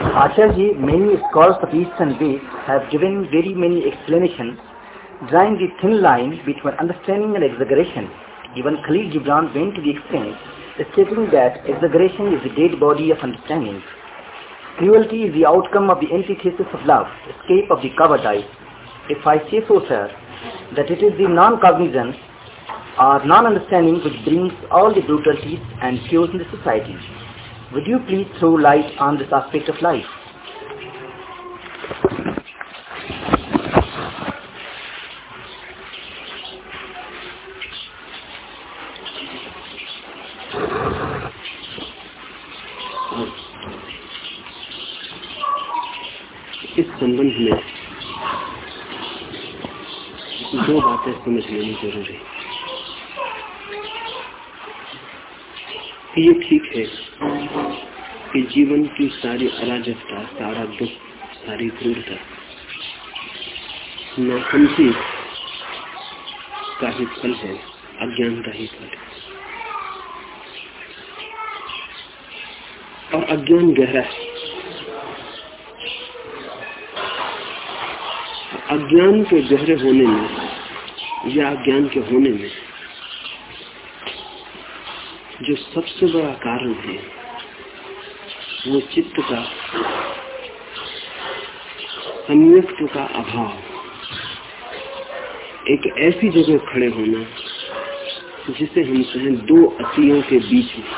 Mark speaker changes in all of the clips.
Speaker 1: Acharya many scholars of East and West have given very many explanations drawing the thin line between understanding and exaggeration. Even Khalil Gibran went to the extent stating that exaggeration is the dead body of understanding. Cruelty is the outcome of the antithesis of love, escape of the coward eye. If I say so, sir, that it is the non-cognizance or non-understanding which brings all the brutalities and chaos in the society. Would you please throw light on this aspect of life?
Speaker 2: ठीक है कि जीवन की सारी अराजकता, सारा दुख, सारी क्रूरता नासमझी का ही फल है अज्ञान का ही फल। है और अज्ञान गहरा है। अज्ञान के गहरे होने में या अज्ञान के होने में जो सबसे बड़ा कारण है, वो चित्त का संयुक्त का अभाव। एक ऐसी जगह खड़े होना, जिसे हम कहें दो अतियों के बीच में।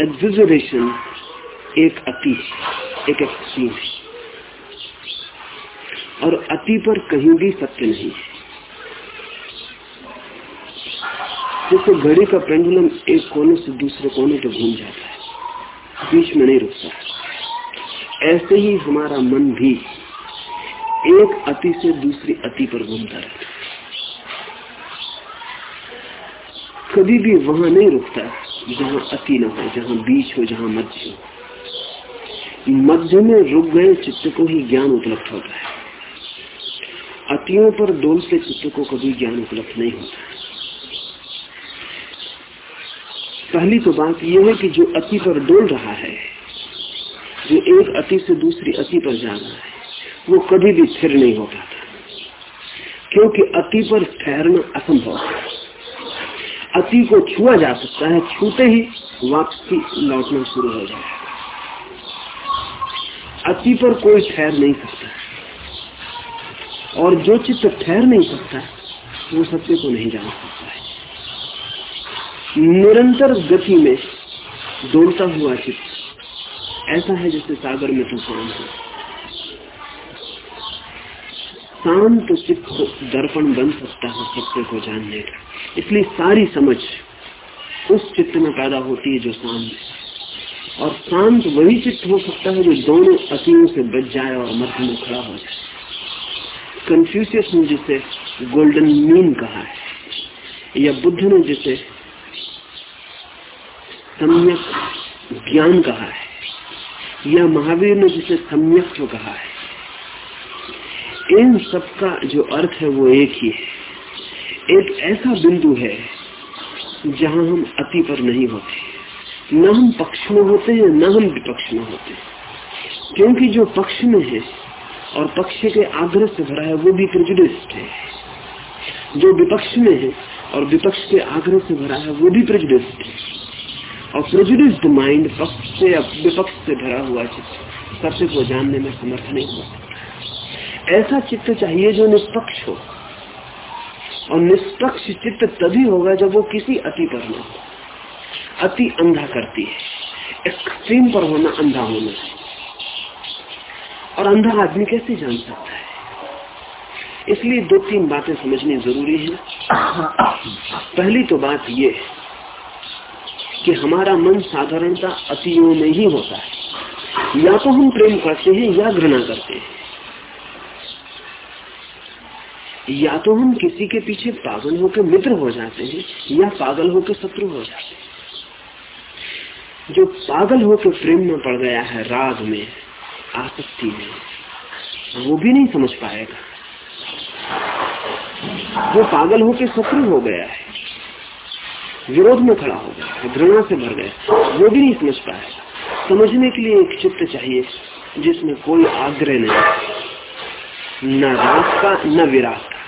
Speaker 2: एग्जिजरेशन एक अति एक एक्सट्रीम और अति पर कहीं भी सत्य नहीं है। जैसे घड़ी का पेंडुलम एक कोने से दूसरे कोने पर घूम जाता है। बीच में नहीं रुकता ऐसे ही हमारा मन भी एक अति से दूसरी अति पर घूमता रहता है। कभी भी वहाँ नहीं रुकता, जहाँ अति न हो, जहाँ बीच हो, जहाँ मध्य हो। मध्य में रुक गए, चित्त को ही ज्ञान उपलब्ध होता है। अतियों पर डोल से चित्त को कभी ज्ञान उपलब्ध नहीं होता पहली तो बात यह है कि जो अति पर डोल रहा है, जो एक अति से दूसरी अति पर जा रहा है, वो कभी भी स्थिर नहीं हो पाता। क्योंकि अति पर ठहरना असंभव है। अति को छुआ जा सकता है, छूते ही वापसी लौटना शुरू हो जाए। अति पर कोई ठहर नहीं सकता। और जो चित्त ठहर नहीं सकता, वो सत्य को नहीं जान सकता है। निरंतर गति में डोलता हुआ चित्त ऐसा है जैसे सागर में तूफ़ान हो। शांत चित्त को दर्पण बन सकता है सत्य को जानने का। इसलिए सारी समझ उस चित्त में पैदा होती है जो शांत है। और शांत वही चित्त हो सकता है जो दोनों अतियों से बच जाए और मध्य में खड़ा हो जाए। कंफ्यूशियस ने जिसे गोल्डन मीन कहा है, या बुद्ध ने जिसे सम्यक ज्ञान कहा है, या महावीर ने जिसे सम्यक कहा है, इन सब का जो अर्थ है वो एक ही है। एक ऐसा बिंदु है जहाँ हम अति पर नहीं होते। न हम पक्ष में होते हैं, न हम विपक्ष में होते। क्योंकि जो पक्ष में है और पक्ष के आग्रह से भरा है, वो भी प्रेजुडिस्ट है। जो विपक्ष में है और विपक्ष के आग्रह से भरा है, वो भी प्रेजुडिस्ट है। और प्रेजुडिस्ड माइंड पक्ष से विपक्ष से भरा हुआ चित्त। सत्य को जानने में समर्थ नहीं हुआ। ऐसा चित्त चाहिए जो निष्पक्ष हो। और निष्पक्ष चित्त तभी होगा जब वो किसी अति पर न हो। अति अंधा करती है। एक्सट्रीम पर होना अंधा होना है। और अंधा आदमी कैसे जान सकता है? इसलिए दो तीन बातें समझनी ज़रूरी है। पहली तो बात यह कि हमारा मन साधारणता अतियों में ही होता है। या तो हम प्रेम करते हैं, या घृणा करते हैं। या तो हम किसी के पीछे पागल होकर मित्र हो जाते हैं, या पागल होकर शत्रु हो जाते हैं। जो पागल होकर प्रेम में पड़ गया है, राग में, आसक्ति में, वो भी नहीं समझ पाएगा। जो पागल होकर शत्रु हो गया है विरोध में खड़ा हो गया घृणा से भर गया वो भी नहीं समझ पाया। समझने के लिए एक चित्त चाहिए, जिसमें कोई आग्रह नहीं न राग का, न विराग का।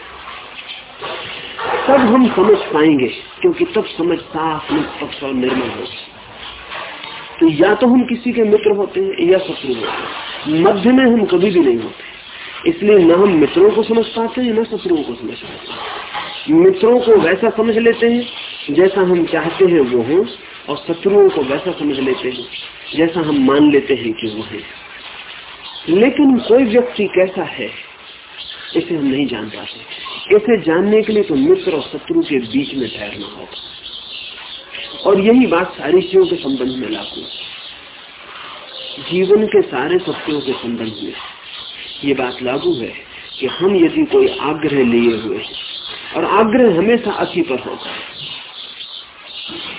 Speaker 2: तब हम समझ पाएँगे, क्योंकि तब समझ साफ़, निष्पक्ष और निर्मल होगी तो या तो हम किसी के मित्र होते हैं, या शत्रु होते हैं। मध्य में हम कभी भी नहीं होते। इसलिए न हम मित्रों को समझ पाते हैं न शत्रुओं को समझ पाते। हैं मित्रों को वैसा समझ लेते हैं जैसा हम चाहते हैं वो हो और शत्रुओं को वैसा समझ लेते हैं, जैसा हम मान लेते हैं कि वो है। लेकिन कोई व्यक्ति कैसा है, इसे हम नहीं जान पाते। इसे जानने के लिए तो मित्र और शत्रु के बीच में ठहरना होगा। और यही बात सारी चीज़ों के संबंध में लागू जीवन के सारे सत्यों के संबंध में। ये बात लागू है कि हम यदि कोई आग्रह लिए हुए और आग्रह हमेशा अति पर होता है।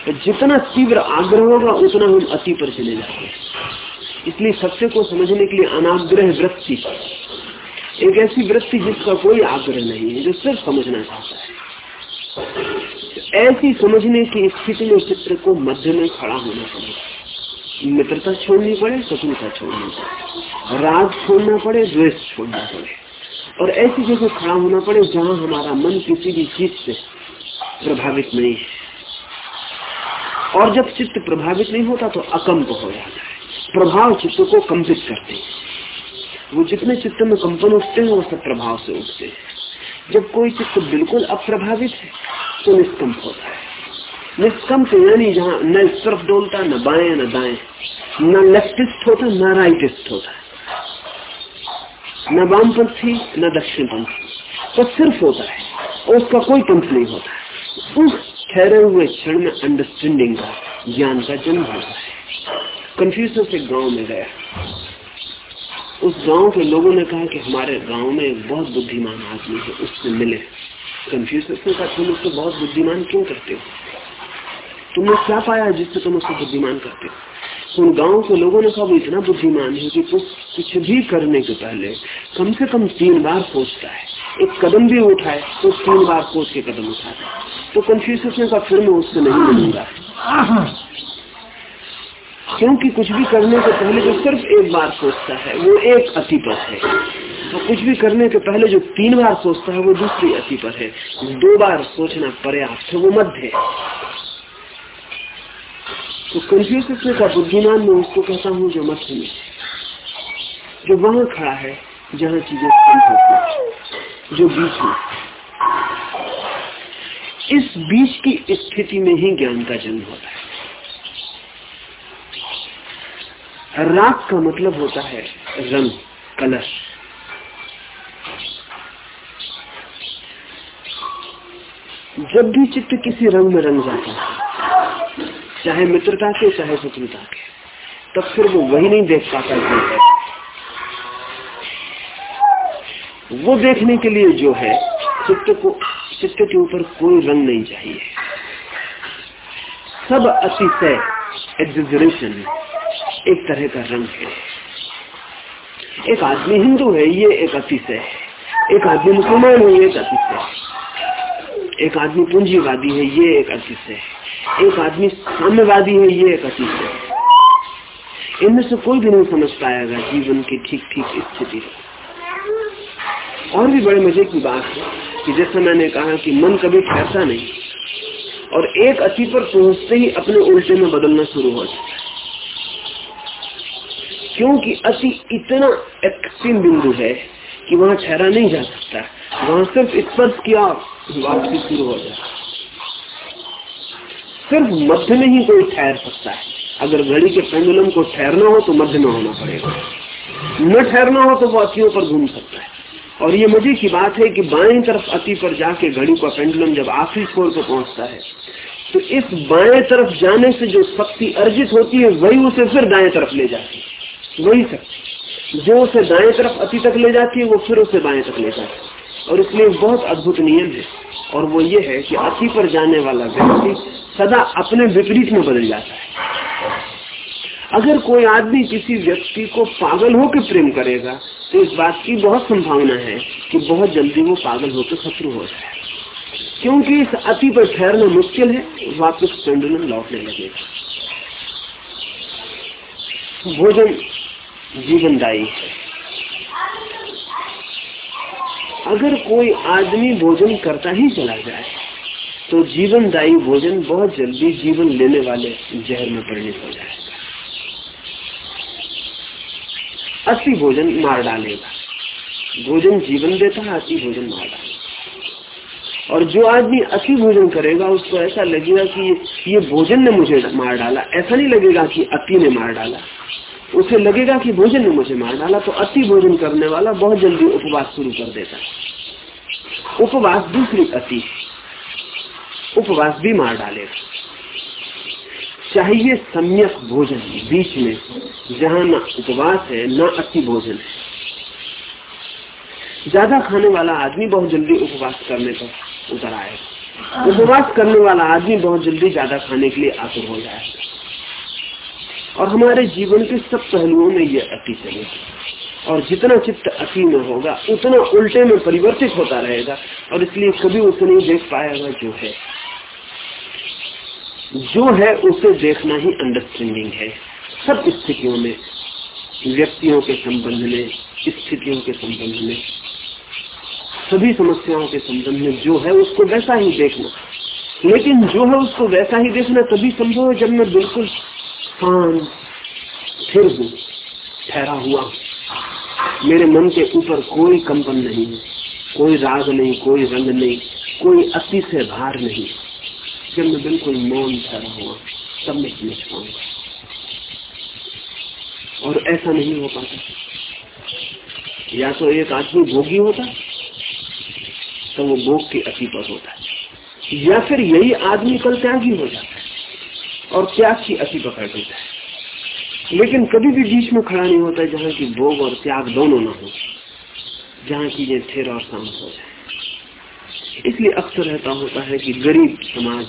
Speaker 2: जितना तीव्र आग्रह होगा, उतना हम अति पर चले जाते हैं इसलिए सत्य को समझने के लिए अनाग्रह वृत्ति एक ऐसी वृत्ति जिसका कोई आग्रह नहीं है, जो सिर्फ़ समझना चाहता है। ऐसी समझने की स्थिति में चित्र को मध्य में खड़ा होना पड़ेगा। मित्रता छोड़नी पड़े, शत्रुता छोड़नी पड़े, राग छोड़ना पड़े, द्वेष छोड़ना पड़े। और ऐसी जगह खड़ा होना पड़े जहाँ हमारा मन किसी भी चीज़ से प्रभावित नहीं है। और जब चित्त प्रभावित नहीं होता तो अकंप हो जाता है। प्रभाव चित्त को कंपित करते हैं। वो जितने चित्त में कंपन उठते हैं, वो सब प्रभाव से उठते हैं। जब कोई चित्त बिल्कुल अप्रभावित है तो निष्कंप होता है। निष्कंप यानी जहाँ न इस तरफ़ डोलता, न बाएँ, न दाएँ। न लेफ्टिस्ट होता, न राइटिस्ट होता। न वामपंथी, न दक्षिणपंथी। तो सिर्फ़ होता है और उसका कोई पंथ नहीं होता। उस ठहरे हुए क्षण में अंडरस्टैंडिंग का ज्ञान का जन्म होता है। कंफ्यूजन एक गाँव में गया। उस गाँव के लोगों ने कहा कि हमारे गाँव में एक बहुत बुद्धिमान आदमी है, उससे मिले। कंफ्यूज ने कहा, तुम उसको बहुत बुद्धिमान क्यों करते हो? तुमने क्या पाया जिससे तुम उसको बुद्धिमान करते हो? उन गाँव के लोगों ने कहा, वो इतना बुद्धिमान है कि कुछ कुछ भी करने के पहले कम से कम तीन बार सोचता है। एक कदम भी उठाए तो तीन बार सोच के कदम उठाता है तो कंफ्यूज का फिर मैं उससे नहीं मिलूँगा। क्योंकि कुछ भी करने के पहले जो सिर्फ़ एक बार सोचता है, वो एक अति पर है। तो कुछ भी करने के पहले जो तीन बार सोचता है, वो दूसरी अति पर है। दो बार सोचना पर्याप्त है, वो मध्य है। तो कंफ्यूज का बुद्धिमान में उसको कहता हूँ, जो मध्य में जो वहाँ खड़ा है, जहाँ चीज़ें जो बीच में। इस बीच की स्थिति में ही ज्ञान का जन्म होता है। राग का मतलब होता है रंग, कलर। जब भी चित्त किसी रंग में रंग जाता है, चाहे मित्रता के, चाहे शत्रुता के, तब फिर वो वही नहीं देख पाता है। वो देखने के लिए जो है, चित्त को, चित्त के ऊपर कोई रंग नहीं चाहिए। सब अतिशय एग्जिजरेशन एक तरह का रंग है। एक आदमी हिंदू है, ये एक अतिशय है। एक आदमी मुसलमान है, ये एक अतिशय है। एक आदमी पूंजीवादी है, ये एक अतिशय है। एक आदमी साम्यवादी है, ये एक अतिशय है। इनमें से कोई भी नहीं समझ पाएगा जीवन की ठीक ठीक स्थिति। और भी बड़े मज़े की बात है कि जैसे मैंने कहा कि मन कभी ठहरता नहीं, और एक अति पर पहुँचते ही अपने उल्टे में बदलना शुरू हो जाता है। क्योंकि अति इतना एक्सट्रीम बिंदु है कि वहाँ ठहरा नहीं जा सकता, वहाँ सिर्फ़ स्पर्श किया वापसी शुरू हो जाए सिर्फ़ मध्य में ही कोई ठहर सकता है। अगर घड़ी के पेंडुलम को ठहरना हो तो मध्य में होना पड़ेगा। न ठहरना हो तो वो अतियों पर घूम सकता है। और ये मज़े की बात है कि बाएँ तरफ़ अति पर जाके घड़ी का पेंडुलम जब आखिरी छोर पर पहुँचता है तो इस बाएँ तरफ़ जाने से जो शक्ति अर्जित होती है, वही उसे फिर दाएँ तरफ़ ले जाती है। वही शक्ति। जो उसे दाएँ तरफ़ अति तक ले जाती है, वो फिर उसे बाएँ तक ले जाती है। और इसलिए बहुत अद्भुत नियम है। और वो ये है कि अति पर जाने वाला व्यक्ति सदा अपने विपरीत में बदल जाता है। अगर कोई आदमी किसी व्यक्ति को पागल होकर प्रेम करेगा तो इस बात की बहुत संभावना है कि बहुत जल्दी वो पागल होकर शत्रु हो जाए। क्योंकि इस अति पर ठहरना मुश्किल है, वापस पेंडुलम लौटने लगेगा। भोजन जीवनदायी है। अगर कोई आदमी भोजन करता ही चला जाए तो जीवनदायी भोजन बहुत जल्दी जीवन लेने वाले जहर में परिणित हो जाएगा अति भोजन मार डालेगा। भोजन जीवन देता है अति भोजन मार डालेगा। और जो आदमी अति भोजन करेगा, उसको ऐसा लगेगा कि ये भोजन ने मुझे मार डाला। ऐसा नहीं लगेगा कि अति ने मार डाला। उसे लगेगा कि भोजन ने मुझे मार डाला तो अति भोजन करने वाला बहुत जल्दी उपवास शुरू कर देता है। उपवास दूसरी अति। उपवास भी मार डालेगा। चाहिए सम्यक भोजन बीच में जहाँ न उपवास है न अति भोजन है। ज़्यादा खाने वाला आदमी बहुत जल्दी उपवास करने पर उतर आएगा उपवास करने वाला आदमी बहुत जल्दी ज़्यादा खाने के लिए आतुर हो जाएगा और हमारे जीवन के सब पहलुओं में ये अति चलेगी और जितना चित्त अति में होगा उतना उल्टे में परिवर्तित होता रहेगा। और इसलिए कभी उसे नहीं देख पाएगा जो है। जो है उसे देखना ही अंडरस्टैंडिंग है। सब स्थितियों में, व्यक्तियों के संबंध में, स्थितियों के संबंध में, सभी समस्याओं के संबंध में जो है उसको वैसा ही देखना। लेकिन जो है उसको वैसा ही देखना तभी संभव है जब मैं बिल्कुल शांत, स्थिर हूँ, ठहरा हुआ मेरे मन के ऊपर कोई कंपन नहीं कोई राग नहीं, कोई रंग नहीं, कोई अति से भार नहीं जब मैं बिल्कुल मौन ठहरा हुआ, तब मैं समझ पाऊँगा। और ऐसा नहीं हो पाता। या तो एक आदमी भोगी होता तो वो भोग के अति पर होता। है या फिर यही आदमी कल त्यागी हो जाता है और त्याग की अति पकड़ देता है लेकिन कभी भी बीच में खड़ा नहीं होता जहाँ की भोग और त्याग दोनों ना हो, जहाँ चीज़ें स्थिर और शांत हो जाए। इसलिए अक्सर ऐसा होता है कि गरीब समाज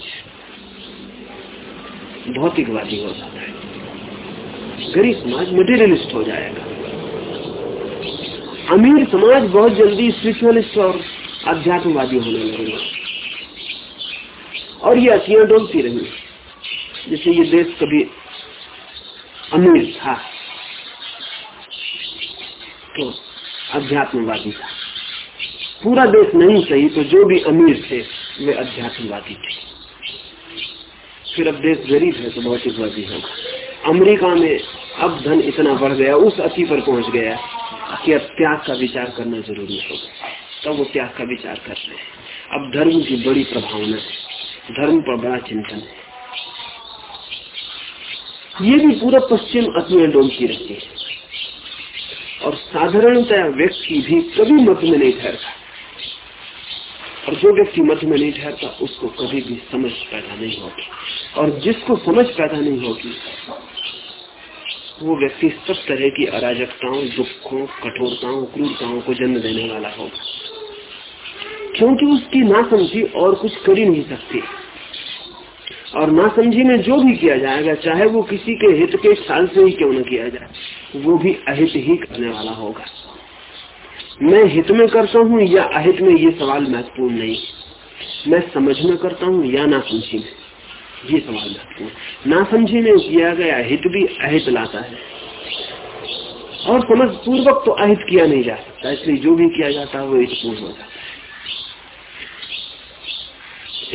Speaker 2: भौतिकवादी हो जाता है। गरीब समाज मटेरियलिस्ट हो जाएगा। अमीर समाज बहुत जल्दी स्पिरिचुअलिस्ट और अध्यात्मवादी होने लगेगा। और ये अतियाँ डोलती रही। जैसे ये देश कभी अमीर था तो अध्यात्मवादी था। पूरा देश नहीं, सही तो जो भी अमीर थे, वे अध्यात्मवादी थे। फिर अब देश गरीब है तो भौतिकवादी होगा। अमेरिका में अब धन इतना बढ़ गया, उस अति पर पहुँच गया कि अब त्याग का विचार करना ज़रूरी होगा तब तो वो त्याग का विचार करते हैं। अब धर्म की बड़ी प्रभावना है। धर्म पर बड़ा चिंतन है। ये भी पूरा पश्चिम अपने डोलती रहती है। और साधारणतया व्यक्ति भी कभी मत में नहीं ठहरता। और जो व्यक्ति मध्य में नहीं ठहरता, उसको कभी भी समझ पैदा नहीं होगी। और जिसको समझ पैदा नहीं होगी, वो व्यक्ति सब तरह की अराजकताओं, दुखों, कठोरताओं, क्रूरताओं को जन्म देने वाला होगा। क्योंकि उसकी नासमझी और कुछ कर ही नहीं सकती। और नासमझी में जो भी किया जाएगा, चाहे वो किसी के हित के साल से ही क्यों न किया जाए, वो भी अहित ही करने वाला होगा। मैं हित में करता हूँ या अहित में ये सवाल महत्वपूर्ण नहीं। मैं समझ में करता हूँ या ना समझी में? ये सवाल महत्वपूर्ण। ना समझी में किया गया हित भी अहित लाता है। और समझ पूर्वक तो अहित किया नहीं जा सकता, इसलिए जो भी किया जाता है वो हितपूर्ण हो जाता है।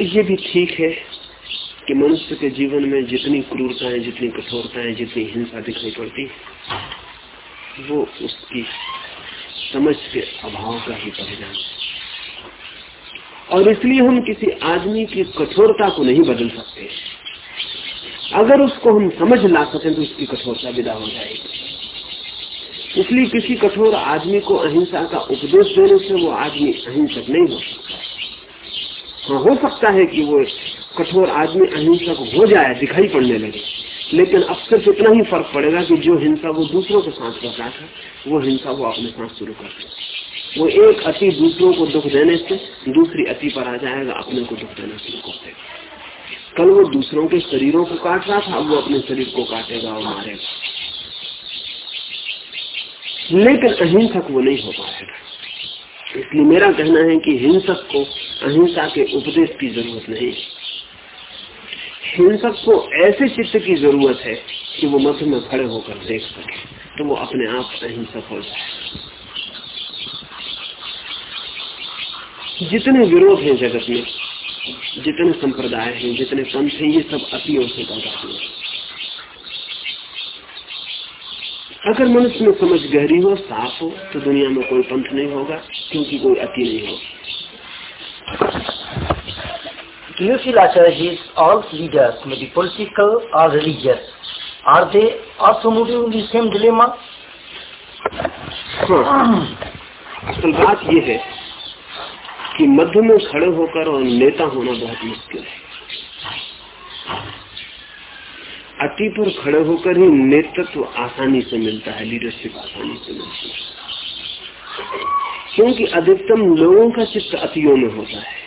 Speaker 2: ये भी ठीक है कि मनुष्य के जीवन में जितनी क्रूरताएँ, जितनी कठोरताएँ, जितनी हिंसा दिखाई पड़ती, वो उसकी समझ के अभाव का ही परिणाम और इसलिए हम किसी आदमी की कठोरता को नहीं बदल सकते। अगर उसको हम समझ ला सकें तो उसकी कठोरता विदा हो जाएगी। इसलिए किसी कठोर आदमी को अहिंसा का उपदेश देने से वो आदमी अहिंसक नहीं हो सकता। हाँ हो सकता है कि वो कठोर आदमी अहिंसक हो जाए, दिखाई पड़ने लगे। लेकिन अब सिर्फ़ इतना ही फ़र्क पड़ेगा कि जो हिंसा वो दूसरों के साथ कर रहा था, वो हिंसा वो अपने साथ शुरू कर वो एक अति दूसरों को दुख देने से दूसरी अति पर आ जाएगा, अपने को दुख देना शुरू कर देगा। कल वो दूसरों के शरीरों को काट रहा था, अब वो अपने शरीर को काटेगा और मारेगा। लेकिन अहिंसक वो नहीं हो पाएगा। इसलिए मेरा कहना है कि हिंसक को अहिंसा के उपदेश की ज़रूरत नहीं हिंसक को ऐसे चित्त की ज़रूरत है कि वो मध्य में खड़े होकर देख सके तो वो अपने आप अहिंसक हो जाए जितने विरोध हैं जगत में, जितने संप्रदाय हैं, जितने पंथ हैं, ये सब अतियों से पैदा हुए। अगर मनुष्य में समझ गहरी हो, साफ़ हो तो दुनिया में कोई पंथ नहीं होगा, क्योंकि कोई अति नहीं होगी।
Speaker 1: Do you all leaders may be political or religious? Are they also moving in the same dilemma?
Speaker 2: हाँ असल बात यह है कि मध्य में खड़े होकर और नेता होना बहुत मुश्किल है अति पर खड़े होकर ही नेतृत्व आसानी से मिलता है लीडरशिप आसानी से मिलती है क्योंकि अधिकतम लोगों का चित्त अतियों में होता है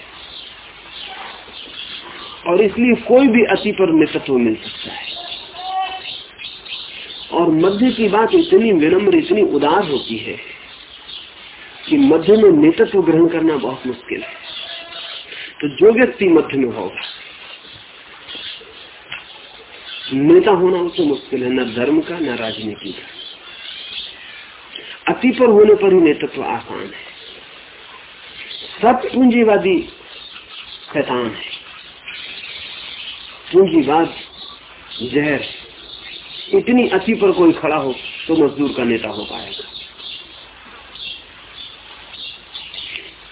Speaker 2: और इसलिए कोई भी अति पर नेतृत्व मिल सकता है। और मध्य की बात इतनी विनम्र, इतनी उदार होती है कि मध्य में नेतृत्व ग्रहण करना बहुत मुश्किल है। तो जो व्यक्ति मध्य में होगा, नेता होना उसे मुश्किल है, न धर्म का, न राजनीति का। अति पर होने पर ही नेतृत्व आसान है। सब पूंजीवादी शैतान है। पूंजीवाद जहर, इतनी अति पर कोई खड़ा हो तो मजदूर का नेता हो पाएगा।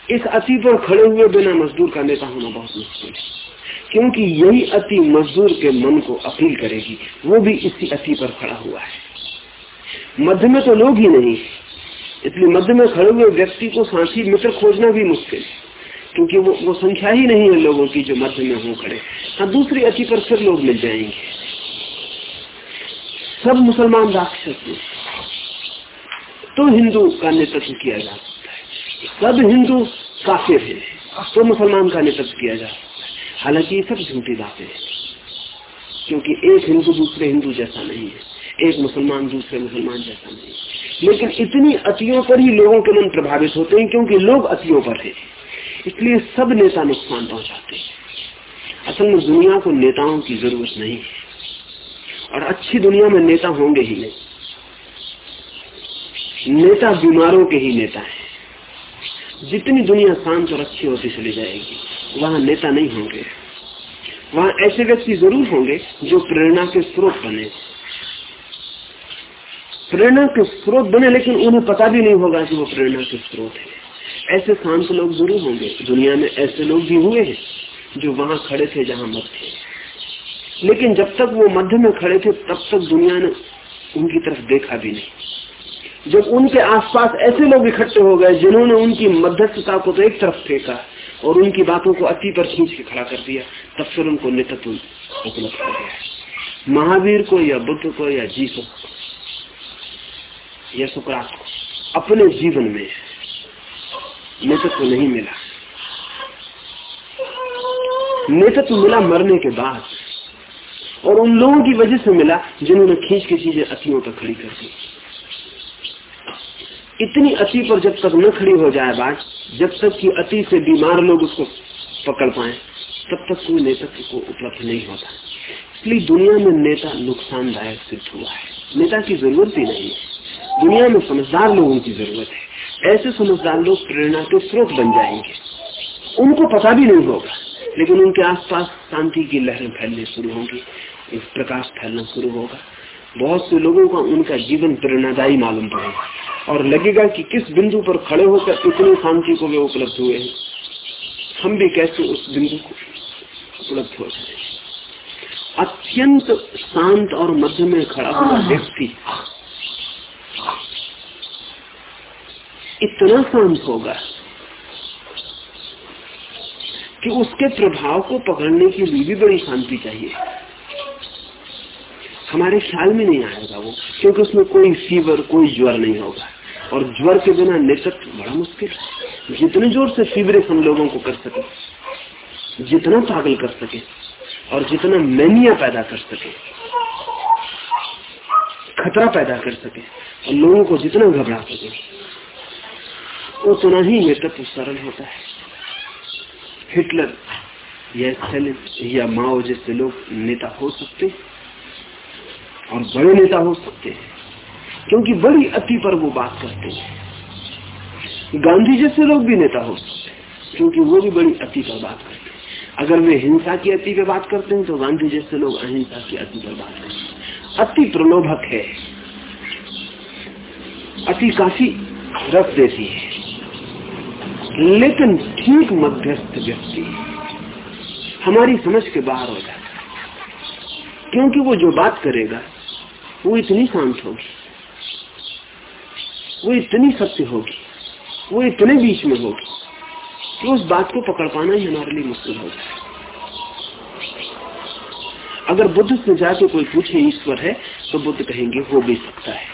Speaker 2: इस अति पर खड़े हुए बिना मजदूर का नेता होना बहुत मुश्किल है, क्योंकि यही अति मजदूर के मन को अपील करेगी, वो भी इसी अति पर खड़ा हुआ है। मध्य में तो लोग ही नहीं इसलिए मध्य में खड़े हुए व्यक्ति को साथी मित्र खोजना भी मुश्किल है। क्योंकि वो वो संख्या ही नहीं है लोगों की जो मध्य में हो खड़े। हाँ दूसरी अति पर फिर लोग मिल जाएँगे। सब मुसलमान राक्षस हैं। तो हिंदू का नेतृत्व किया जा सकता है। सब हिंदू काफिर है तो मुसलमान का नेतृत्व किया जा सकता है। हालाँकि ये सब झूठी बातें हैं, क्योंकि एक हिंदू दूसरे हिंदू जैसा नहीं है। एक मुसलमान दूसरे मुसलमान जैसा नहीं है। लेकिन इतनी अतियों पर ही लोगों के मन प्रभावित होते हैं, क्योंकि लोग अतियों पर है। इसलिए सब नेता नुकसान पहुंचाते हैं। असल में दुनिया को नेताओं की ज़रूरत नहीं है। और अच्छी दुनिया में नेता होंगे ही नहीं। नेता बीमारों के ही नेता है। जितनी दुनिया शांत और अच्छी होती चली जाएगी, वहाँ नेता नहीं होंगे। वहाँ ऐसे व्यक्ति ज़रूर होंगे जो प्रेरणा के स्रोत बने। प्रेरणा के स्रोत बने, लेकिन उन्हें पता भी नहीं होगा कि वो प्रेरणा के स्रोत है। ऐसे शांत लोग ज़रूर होंगे। दुनिया में ऐसे लोग भी हुए हैं जो वहाँ खड़े थे, जहाँ मत थे। लेकिन जब तक वो मध्य में खड़े थे, तब तक दुनिया ने उनकी तरफ़ देखा भी नहीं। जब उनके आसपास ऐसे लोग इकट्ठे हो गए, जिन्होंने उनकी मध्यस्थता को तो एक तरफ़ फेंका और उनकी बातों को अति पर खींच के खड़ा कर दिया, तब फिर उनको नेतृत्व उपलब्ध हो गया महावीर को या बुद्ध को या जीसस को, या सुकरात को, अपने जीवन में नेतृत्व नहीं मिला। नेतृत्व मिला मरने के बाद और उन लोगों की वजह से मिला जिन्होंने खींच के चीज़ें अतियों पर खड़ी कर दी। इतनी अति पर जब तक न खड़ी हो जाए बात, जब तक कि अति से बीमार लोग उसको पकड़ पाए, तब तक कोई नेतृत्व को उपलब्ध नहीं होता। इसलिए दुनिया में नेता नुकसानदायक सिद्ध हुआ है। नेता की ज़रूरत ही नहीं है। दुनिया में समझदार लोगों की ज़रूरत है। ऐसे समझदार लोग प्रेरणा के स्रोत बन जाएँगे। उनको पता भी नहीं होगा लेकिन उनके आसपास शांति की लहरें फैलने शुरू होंगी एक प्रकाश फैलना शुरू होगा। बहुत से लोगों का उनका जीवन प्रेरणादायी मालूम पड़ेगा और लगेगा कि किस बिंदु पर खड़े होकर इतनी शांति को वे उपलब्ध हुए हैं। हम भी कैसे उस बिंदु को उपलब्ध हो जाए अत्यंत शांत और मध्य में खड़ा हुआ व्यक्ति इतना शांत होगा कि उसके प्रभाव को पकड़ने के लिए भी बड़ी शांति चाहिए। हमारे ख्याल में नहीं आएगा वो, क्योंकि उसमें कोई फीवर कोई ज्वर नहीं होगा। और ज्वर के बिना नेतृत्व बड़ा मुश्किल है। जितने ज़ोर से फीवरेज हम लोगों को कर सके, जितना पागल कर सके, और जितना मैनिया पैदा कर सके, खतरा पैदा कर सके, और लोगों को जितना घबरा सके उतना ही नेतृत्व सरल होता है। हिटलर या स्टेलिन या माओ जैसे लोग नेता हो सकते और बड़े नेता हो सकते हैं, क्योंकि बड़ी अति पर वो बात करते हैं। गांधी जैसे लोग भी नेता हो सकते हैं, क्योंकि वो भी बड़ी अति पर बात करते हैं। अगर वे हिंसा की अति पे बात करते हैं तो गांधी जैसे लोग अहिंसा की अति पर बात करते हैं। अति प्रलोभक है। अति काफ़ी रख देती है। लेकिन ठीक मध्यस्थ व्यक्ति हमारी समझ के बाहर हो जाता है। क्योंकि वो जो बात करेगा, वो इतनी शांत होगी, वो इतनी सत्य होगी, वो इतने बीच में होगी कि उस बात को पकड़ पाना ही हमारे लिए मुश्किल हो जाए अगर बुद्ध से जाके कोई पूछे ईश्वर है तो बुद्ध कहेंगे, हो भी सकता है।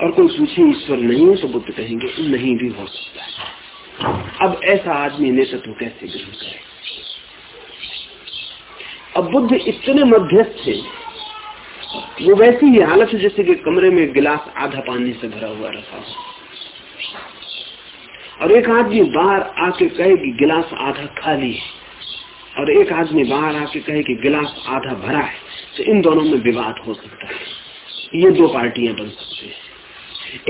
Speaker 2: और कोई पूछे ईश्वर नहीं है तो बुद्ध कहेंगे, नहीं भी हो सकता है। अब ऐसा आदमी नेतृत्व कैसे ग्रहण करे? अब बुद्ध इतने मध्यस्थ थे, वो वैसी ही हालत है जैसे कि कमरे में गिलास आधा पानी से भरा हुआ रखा हो। और एक आदमी बाहर आके कहे कि गिलास आधा खाली है, और एक आदमी बाहर आके कहे कि गिलास आधा भरा है तो इन दोनों में विवाद हो सकता है। ये दो पार्टियाँ बन सकती है।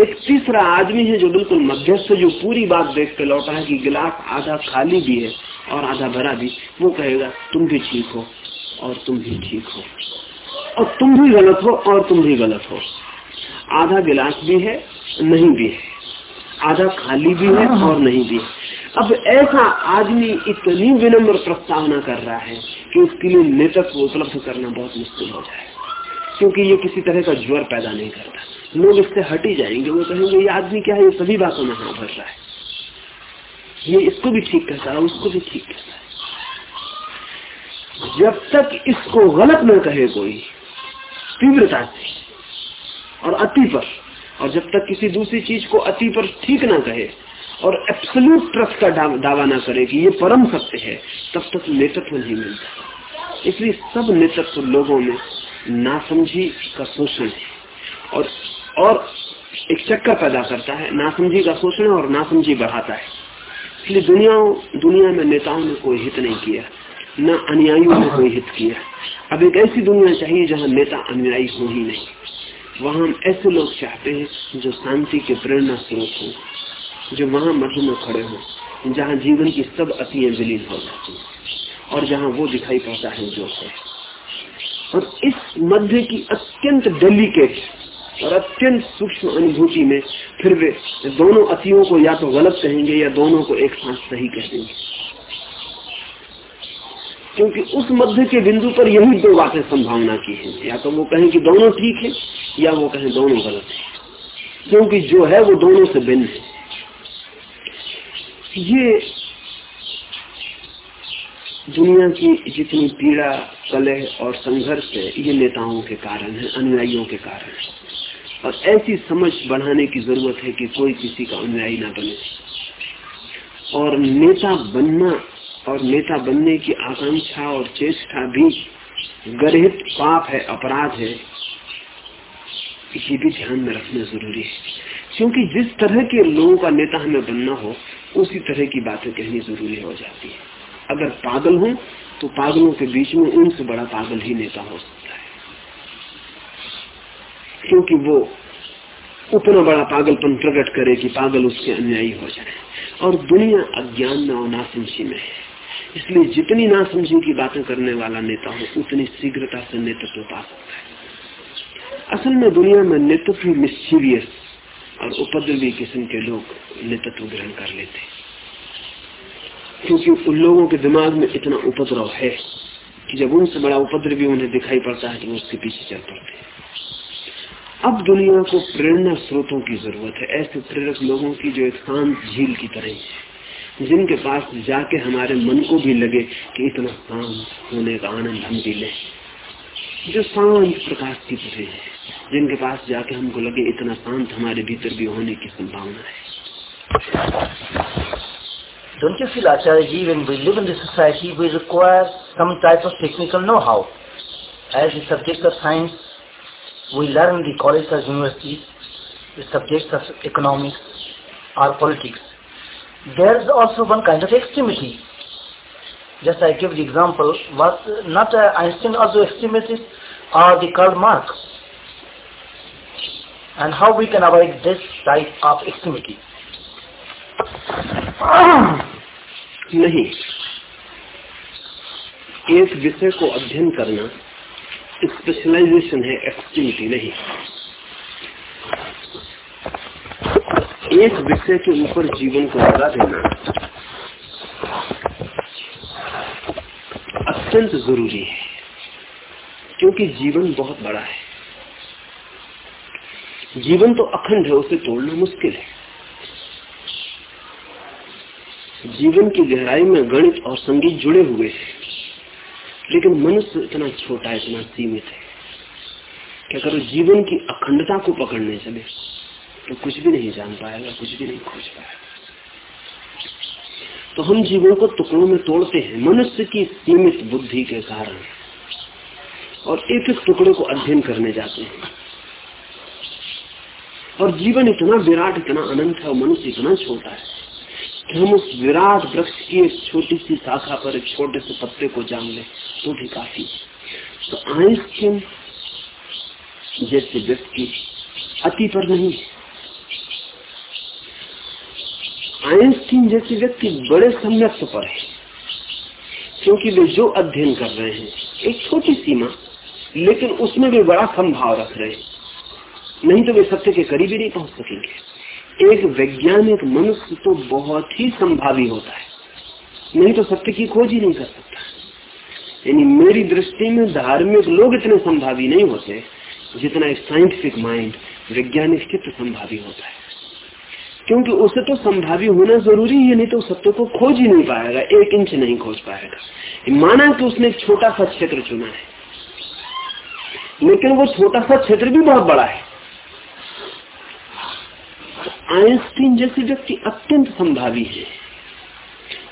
Speaker 2: एक तीसरा आदमी है जो बिल्कुल मध्यस्थ जो पूरी बात देख के लौटा है कि गिलास आधा खाली भी है और आधा भरा भी। वो कहेगा, तुम भी ठीक हो और तुम भी ठीक हो। और तुम भी गलत हो और तुम भी गलत हो। आधा गिलास भी है, नहीं भी है। आधा खाली भी है और नहीं भी है। अब ऐसा आदमी इतनी विनम्र प्रस्तावना कर रहा है कि उसके लिए नेतृत्व उपलब्ध करना बहुत मुश्किल हो जाए, क्योंकि ये किसी तरह का ज्वर पैदा नहीं करता। लोग इससे हट ही जाएँगे। वो कहेंगे, ये आदमी क्या है? ये सभी बातों में हाँ भर रहा है। ये इसको भी ठीक कहता है उसको भी ठीक कहता है। जब तक इसको गलत न कहे कोई, तीव्रता से और अति पर, और जब तक किसी दूसरी चीज़ को अति पर ठीक ना कहे और एब्सोल्यूट ट्रस्ट का दावा ना करे कि ये परम सत्य है, तब तक नेतृत्व नहीं मिलता। इसलिए सब नेतृत्व लोगों में नासमझी का शोषण है। और और एक चक्कर पैदा करता है, नासमझी का शोषण और नासमझी बढ़ाता है। इसलिए दुनिया दुनिया में नेताओं ने कोई हित नहीं किया, न अनुयायियों ने कोई हित किया। अब एक ऐसी दुनिया चाहिए जहाँ नेता अनुयायी हो ही नहीं। वहाँ हम ऐसे लोग चाहते हैं जो शांति के प्रेरणा स्रोत हो, जो वहाँ मध्य में खड़े हो, जहाँ जीवन की सब अतियाँ विलीन हो जाती है और जहाँ वो दिखाई पड़ता है जो है। और इस मध्य की अत्यंत डेलिकेट और अत्यंत सूक्ष्म अनुभूति में फिर वे दोनों अतियों को या तो गलत कहेंगे या दोनों को एक साथ सही कह देंगे। क्योंकि उस मध्य के बिंदु पर यही दो बातें संभावना की है। या तो वो कहें कि दोनों ठीक है, या वो कहें दोनों गलत है। क्योंकि जो है वो दोनों से भिन्न है। ये दुनिया की जितनी पीड़ा, कलह और संघर्ष है, ये नेताओं के कारण है, अनुयायियों के कारण है। और ऐसी समझ बढ़ाने की ज़रूरत है कि कोई किसी का अनुयायी ना बने। और नेता बनना और नेता बनने की आकांक्षा और चेष्टा भी गर्हित पाप है, अपराध है, इसी भी ध्यान में रखना ज़रूरी है। क्योंकि जिस तरह के लोगों का नेता हमें बनना हो, उसी तरह की बातें कहनी ज़रूरी हो जाती है। अगर पागल हो तो पागलों के बीच में उनसे बड़ा पागल ही नेता हो सकता क्योंकि वो उतना बड़ा पागलपन प्रकट करे कि पागल उसके अन्यायी हो जाए। और दुनिया अज्ञान में और नासमझी में है। इसलिए जितनी नासमझी की बातें करने वाला नेता हो, उतनी शीघ्रता से नेतृत्व पा सकता है। असल में दुनिया में नेतृत्व मिस्चीवियस और उपद्रवी किस्म के लोग नेतृत्व ग्रहण कर लेते क्योंकि उन लोगों के दिमाग में इतना उपद्रव है कि जब उनसे बड़ा उपद्रवी उन्हें दिखाई पड़ता है तो उसके पीछे चल पड़ते हैं। अब दुनिया को प्रेरणा स्रोतों की ज़रूरत है ऐसे प्रेरक लोगों की जो एक शांत झील की तरह जिनके पास जाके हमारे मन को भी लगे कि इतना शांत होने का आनंद हम भी ले जो शांत प्रकाश की तरह है जिनके पास जाके हमको लगे इतना शांत हमारे भीतर भी होने की संभावना है
Speaker 1: Don't you feel, Acharya ji, when we live in this society, we require some type of technical know-how. As the subject of science, we learn in the college or universities, the subjects of economics, or politics. There is also one kind of extremity. Just I give the example, was not uh, Einstein also extremist or the Karl Marx? And how we can avoid this type of extremity?
Speaker 2: नहीं एक विषय को अध्ययन करना specialisation है extremity नहीं। एक विषय के ऊपर जीवन को लगा देना अत्यंत ज़रूरी है, क्योंकि जीवन बहुत बड़ा है। जीवन तो अखंड है, उसे तोड़ना मुश्किल है। जीवन की गहराई में गणित और संगीत जुड़े हुए हैं। लेकिन मनुष्य इतना छोटा इतना सीमित है कि अगर जीवन की अखंडता को पकड़ने चले तो कुछ भी नहीं जान पाएगा, कुछ भी नहीं खोज पाएगा। तो हम जीवन को टुकड़ों में तोड़ते हैं, मनुष्य की सीमित बुद्धि के कारण। और एक एक टुकड़े को अध्ययन करने जाते हैं। और जीवन इतना विराट, इतना अनंत है, और मनुष्य इतना छोटा है। हम उस विराट वृक्ष की एक छोटी सी शाखा पर, एक छोटे से पत्ते को जान ले तो भी काफ़ी। तो आइंस्टीन जैसे व्यक्ति अति पर नहीं। आइंस्टीन जैसे व्यक्ति बड़े सम्यक्त पर है, क्योंकि वे जो अध्ययन कर रहे हैं, एक छोटी सीमा, लेकिन उसमें वे बड़ा संभाव रख रहे हैं। नहीं तो वे सत्य के करीब ही नहीं पहुँच सकेंगे। एक वैज्ञानिक मनुष्य तो बहुत ही संभावी होता है। नहीं तो सत्य की खोज ही नहीं कर सकता। यानी मेरी दृष्टि में धार्मिक लोग इतने संभावी नहीं होते जितना साइंटिफिक माइंड वैज्ञानिक चित्त संभावी होता है। क्योंकि उसे तो संभावी होना ज़रूरी है नहीं तो सत्य को खोज ही नहीं पाएगा, एक इंच नहीं खोज पाएगा। माना कि उसने छोटा सा क्षेत्र चुना है, लेकिन वो छोटा सा क्षेत्र भी बहुत बड़ा है। आइंस्टीन जैसे व्यक्ति अत्यंत संभावी है।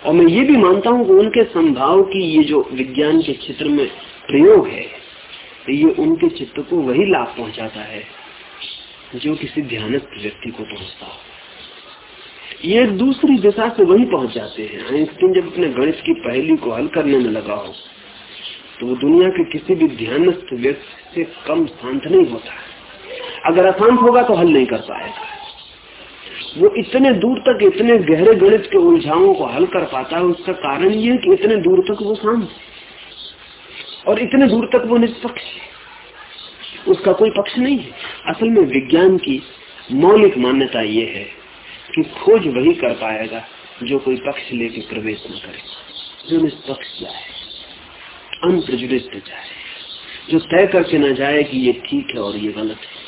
Speaker 2: और मैं ये भी मानता हूँ कि उनके संभाव की ये जो विज्ञान के क्षेत्र में प्रयोग है, ये उनके चित्त को वही लाभ पहुंचाता है, जो किसी ध्यानस्थ व्यक्ति को पहुँचता हो। ये दूसरी दिशा से वही पहुँच जाते हैं। आइंस्टीन जब अपने गणित की पहली को हल करने में लगा हो तो वो दुनिया के किसी भी ध्यानस्थ व्यक्ति से कम शांत नहीं होता। अगर अशांत होगा तो हल नहीं कर पाएगा। वो इतने दूर तक, इतने गहरे गणित के उलझाओं को हल कर पाता है, उसका कारण ये है कि इतने दूर तक वो शांत और इतने दूर तक वो निष्पक्ष है। उसका कोई पक्ष नहीं है। असल में विज्ञान की मौलिक मान्यता ये है कि खोज वही कर पाएगा जो कोई पक्ष लेके प्रवेश न करे। जो निष्पक्ष जाए अनप्रजुड़ित जाए, जो तय करके न जाए कि ये ठीक है और ये गलत है।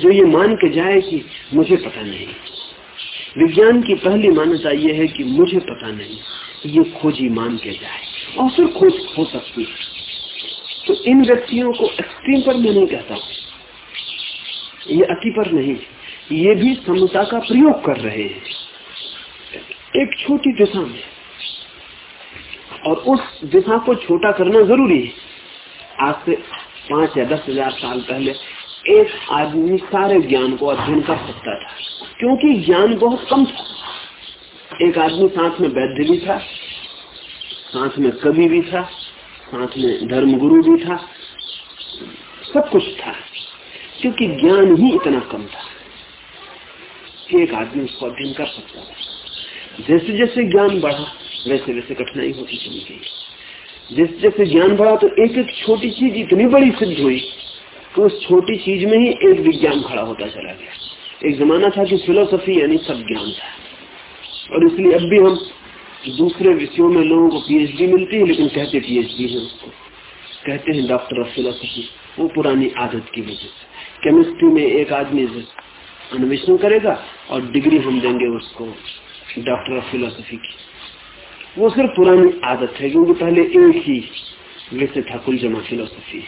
Speaker 2: जो ये मान के जाए कि मुझे पता नहीं। विज्ञान की पहली मान्यता यह है कि मुझे पता नहीं ये खोजी मान के जाए और फिर खोज हो सकती है। तो इन व्यक्तियों को एक्सट्रीम पर मैं नहीं कहता हूँ। ये अति पर नहीं, ये भी समता का प्रयोग कर रहे हैं। एक छोटी दिशा में, और उस दिशा को छोटा करना ज़रूरी है। आज से पाँच या दस हज़ार साल पहले एक आदमी सारे ज्ञान को अध्ययन कर सकता था। क्योंकि ज्ञान बहुत कम था। एक आदमी साथ में वैद्य भी था, साथ में कवि भी था, साथ में धर्मगुरु भी था, सब कुछ था, क्योंकि ज्ञान ही इतना कम था। कि एक आदमी उसको अध्ययन कर सकता था। जैसे जैसे ज्ञान बढ़ा, वैसे वैसे कठिनाई होती चली गई। जैसे जैसे ज्ञान बढ़ा तो एक एक छोटी चीज़ इतनी बड़ी सिद्ध हुई तो उस छोटी चीज़ में ही एक विज्ञान खड़ा होता चला गया। एक जमाना था कि फिलोसफी यानी सब ज्ञान था। और इसलिए अब भी हम दूसरे विषयों में लोगों को पीएचडी मिलती है, लेकिन कहते पीएचडी है उसको। कहते हैं डॉक्टर ऑफ़ फिलोसफी वो पुरानी आदत की वजह से। केमिस्ट्री में एक आदमी अन्वेषण करेगा और डिग्री हम देंगे उसको डॉक्टर ऑफ़ फिलोसफी की। वो सिर्फ़ पुरानी आदत है, क्योंकि पहले एक ही विषय था, कुल जमा फिलोसफी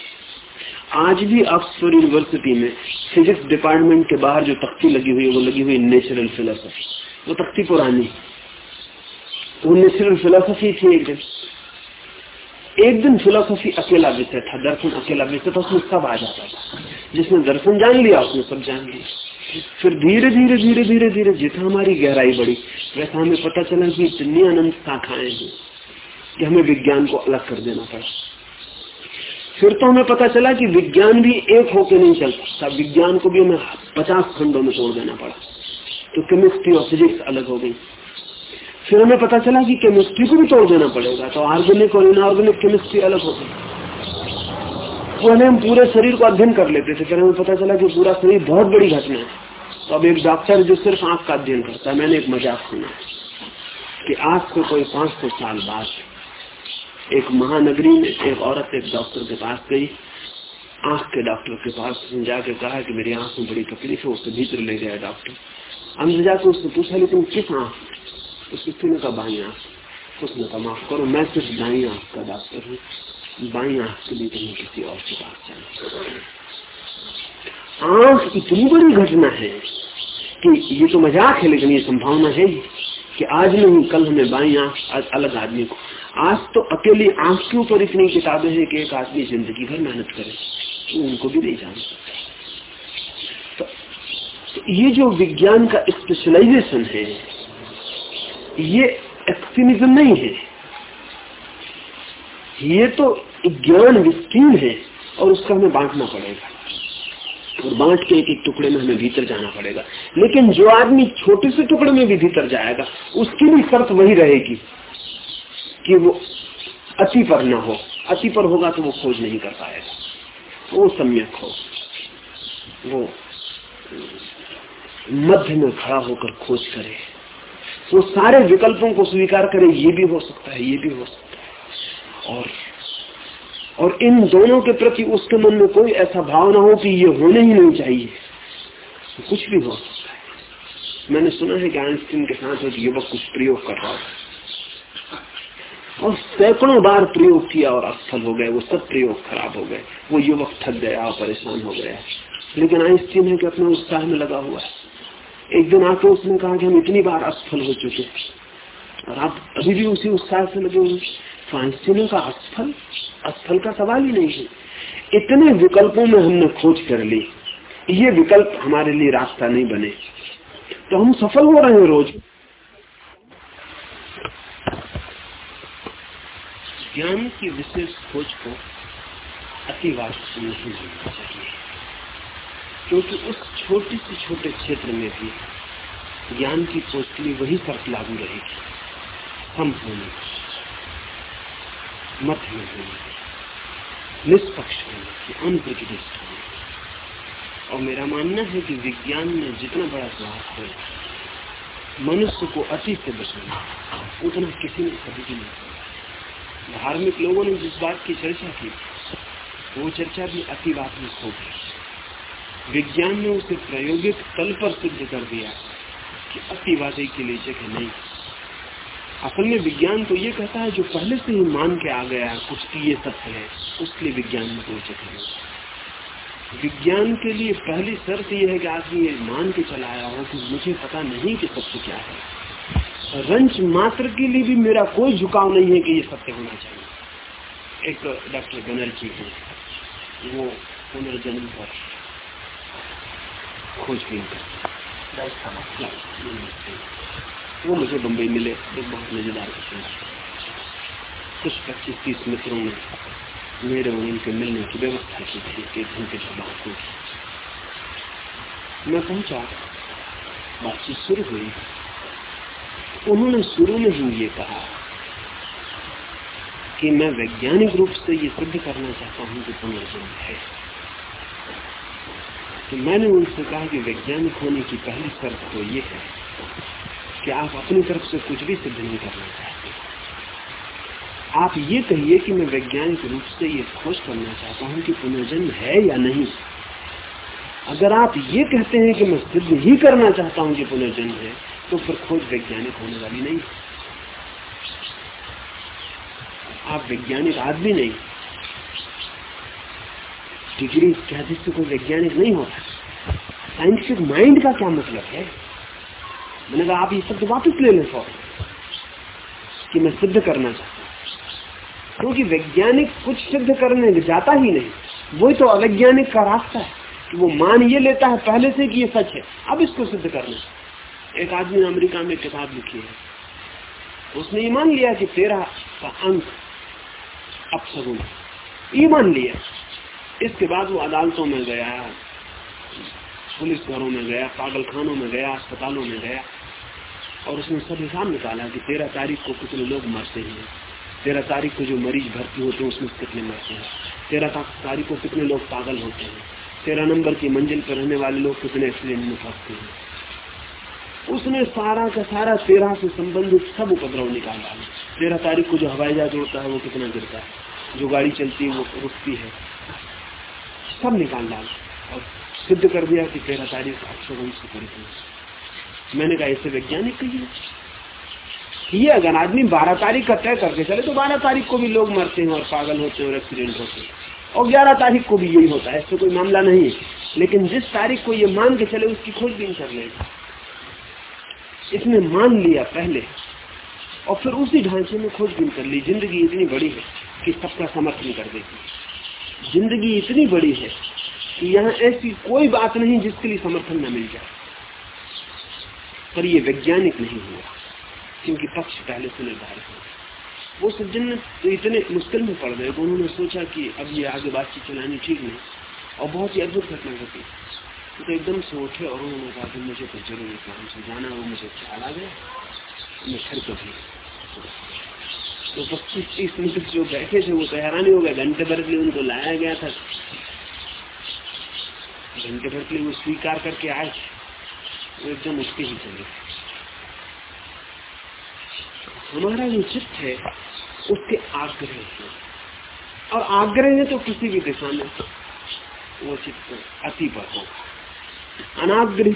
Speaker 2: आज भी ऑक्सफोर्ड यूनिवर्सिटी में फिजिक्स डिपार्टमेंट के बाहर जो तख्ती लगी हुई है, वो लगी हुई नेचुरल फिलोसफी वो तख्ती पुरानी। वो नेचुरल फिलोसफी थी एक दिन। एक दिन फिलोसफी अकेला विषय था, दर्शन अकेला विषय था, उसमें सब आ जाता था। जिसने दर्शन जान लिया, उसने सब जान लिया। फिर धीरे धीरे धीरे धीरे धीरे जितना हमारी गहराई बढ़ी। वैसा हमें पता चला कि इतनी अनंत शाखाएँ हैं कि हमें विज्ञान को अलग कर देना पड़ा। फिर तो हमें पता चला कि विज्ञान भी एक होकर नहीं चल सकता विज्ञान को भी हमें पचास खंडों में तोड़ देना पड़ा। तो केमिस्ट्री और फिजिक्स अलग हो गई। फिर हमें पता चला कि केमिस्ट्री को भी तोड़ देना पड़ेगा। तो ऑर्गेनिक और इनऑर्गेनिक केमिस्ट्री अलग हो गई। पहले हम पूरे शरीर को अध्ययन कर लेते थे। फिर हमें पता चला कि पूरा शरीर बहुत बड़ी घटना है। तो अब एक डॉक्टर जो सिर्फ़ आँख का अध्ययन करता है, मैंने एक मज़ाक सुना कि आज से कोई पाँच सौ साल बाद एक महानगरी में एक औरत एक डॉक्टर के पास गई। आँख के डॉक्टर के पास जाके कहा कि मेरी आँख में बड़ी तकलीफ़ है, उससे भीतर ले गया डॉक्टर। अंदर जाकर उससे पूछा, लेकिन किस आँख? उस किसी ने कहा बाई आँख। उसने कहा, माफ़ करो, मैं सिर्फ़ दाई आँख का डॉक्टर हूँ। बाई आँख के लिए तुम्हें किसी और के पास जाना आँख इतनी बड़ी घटना है कि ये तो मज़ाक है, लेकिन ये संभावना है कि आज नहीं, कल हमें बाई आँख अलग आदमी को आज तो अकेली आँख के ऊपर इतनी किताबें हैं कि एक आदमी ज़िंदगी भर मेहनत करे तो उनको भी नहीं जान सकता। तो ये जो विज्ञान का स्पेशलाइजेशन है, ये एक्सट्रीमिज्म नहीं है। ये तो ज्ञान विस्तीर्ण है और उसका हमें बांटना पड़ेगा। और बांट के एक एक टुकड़े में हमें भीतर जाना पड़ेगा। लेकिन जो आदमी छोटे से टुकड़े में भी भीतर जाएगा, उसकी भी शर्त वही रहेगी। कि वो अति पर न हो। अति पर होगा तो वो खोज नहीं कर पाएगा। वो सम्यक हो। वो मध्य में खड़ा होकर खोज करे। वो सारे विकल्पों को स्वीकार करे, ये भी हो सकता है, ये भी हो सकता है। और और इन दोनों के प्रति उसके मन में कोई ऐसा भाव ना हो कि ये होने ही नहीं चाहिए तो कुछ भी हो सकता है। मैंने सुना है कि आइंस्टीन के साथ एक युवक कुछ प्रयोग कर रहा था और सैकड़ों बार प्रयोग किया और असफल हो गए, वो सब प्रयोग खराब हो गए। वो युवक थक गया और परेशान हो गया। लेकिन आइंस्टीन है कि अपने उत्साह में लगा हुआ है। एक दिन आके उसने कहा कि हम इतनी बार असफल हो चुके और आप अभी भी उसी उत्साह से लगे हुए तो आइंस्टीन का असफल? असफल का सवाल ही नहीं है। इतने विकल्पों में हमने खोज कर ली। ये विकल्प हमारे लिए रास्ता नहीं बने। तो हम सफल हो रहे हैं रोज। ज्ञान की विशेष खोज को अतिवाद नहीं होना चाहिए। क्योंकि उस छोटे से छोटे क्षेत्र में भी ज्ञान की खोज के लिए वही शर्त लागू रहेगी। हम होने मत में होने निष्पक्ष होने की अनप्रतिष्ठ होने और मेरा मानना है कि विज्ञान में जितना बड़ा प्रयास हो, मनुष्य को अति से बचाना उतना किसी ने कभी नहीं धार्मिक लोगों ने जिस बात की चर्चा की, वो चर्चा भी अतिवाद में खो गई। विज्ञान ने उसे प्रायोगिक तल पर सिद्ध कर दिया कि अतिवादी के लिए जगह नहीं असल में विज्ञान तो ये कहता है, जो पहले से ही मान के आ गया, कुछ की ये सत्य है, उसके लिए विज्ञान में कोई जगह नहीं विज्ञान के लिए पहली शर्त यह है कि आदमी ये मान के चलाया हो कि मुझे पता नहीं कि सत्य क्या है। रंच मात्र के लिए भी मेरा कोई झुकाव नहीं है कि ये सत्य होना चाहिए एक डॉक्टर बनर्जी है वो पुनर्जन्म पर खोजबीन करते। वो मुझे बम्बई मिले एक बहुत मज़ेदार कुछ पच्चीस तीस मित्रों ने मेरे और उनके मिलने की व्यवस्था की थी एक घंटे की बात हुई। मैं पहुँचा। बातचीत शुरू हुई। उन्होंने शुरू में ही ये कहा कि मैं वैज्ञानिक रूप से ये सिद्ध करना चाहता हूँ कि पुनर्जन्म है। तो मैंने उनसे कहा कि वैज्ञानिक होने की पहली शर्त तो ये है कि आप अपनी तरफ़ से कुछ भी सिद्ध नहीं करना चाहते। आप ये कहिए कि मैं वैज्ञानिक रूप से ये खोज करना चाहता हूँ कि पुनर्जन्म है या नहीं। अगर आप ये कहते हैं कि मैं सिद्ध ही करना चाहता हूँ कि पुनर्जन्म है तो फिर खोज वैज्ञानिक होने वाली नहीं। आप वैज्ञानिक आदमी नहीं। डिग्री इत्यादि से कोई वैज्ञानिक नहीं होता। साइंटिफिक माइंड का क्या मतलब है? मैंने कहा, आप ये शब्द वापस ले लें फ़ौरन, कि मैं सिद्ध करना चाहता हूँ। क्योंकि वैज्ञानिक कुछ सिद्ध करने जाता ही नहीं। वही तो अवैज्ञानिक का रास्ता है, कि वो मान ये लेता है पहले से कि ये सच है। अब इसको सिद्ध करना एक आदमी अमेरिका में किताब लिखी है। उसने ये मान लिया कि तेरह का अंक अपसगुन ये लिया। इसके बाद वो अदालतों में गया, पुलिस घरों में गया पागल खानों में गया, अस्पतालों में गया, और उसने सब हिसाब निकाला कि तेरह तारीख को कितने लोग मरते हैं। तेरह तारीख को जो मरीज़ भर्ती होते हैं, उसमें कितने मरते हैं। तेरह तारीख को कितने लोग पागल होते हैं। तेरह नंबर की मंजिल पर रहने वाले लोग कितने एक्सीडेंट में फंसते हैं। उसने सारा का सारा तेरह से संबंधित सब उपद्रव निकाल। डाले तेरह तारीख को जो हवाई जहाज़ उड़ता है, वो कितना गिरता है? जो गाड़ी चलती है, वो रुकती है। सब निकाल डाला और सिद्ध कर दिया कि तेरह तारीख अक्षर से परिपूर्ण मैंने कहा इसे वैज्ञानिक कहिए। ये अगर आदमी बारह तारीख का तय करके चले तो बारह तारीख को भी लोग मरते हैं और पागल होते हैं और एक्सीडेंट होते हैं। और ग्यारह तारीख को भी यही होता है। ऐसे कोई मामला नहीं है। लेकिन जिस तारीख को ये मान के चले, उसकी खोजबीन कर लेगा इसने मान लिया पहले। और फिर उसी ढांचे में खोजबीन कर ली। ज़िंदगी इतनी बड़ी है कि सबका समर्थन कर देगी ज़िंदगी इतनी बड़ी है कि यहाँ ऐसी कोई बात नहीं जिसके लिए समर्थन न मिल जाए। पर ये वैज्ञानिक नहीं हुआ। क्योंकि पक्ष पहले से निर्धारित हो। वो सज्जन तो इतने मुश्किल में पड़ गए उन्होंने सोचा कि अब ये आगे बातचीत चलानी ठीक नहीं। और बहुत ही अद्भुत घटना घटी तो एकदम से उठे और उन्होंने कहा कि मुझे तो ज़रूरी काम से जाना वो मुझे ख्याल आ गया मैं फिर कभी तो पच्चीस तीस मिनट जो बैठे थे, वो तो हैरानी हो गया घंटे भर के लिए उनको लाया गया था। घंटे भर के लिए वो स्वीकार करके आए। वो एकदम उसके ही चले हमारा जो चित्त है, उसके आग्रह है। और आग्रह है तो किसी भी दिशा में वो चित्त अति पर होगा। अनाग्रह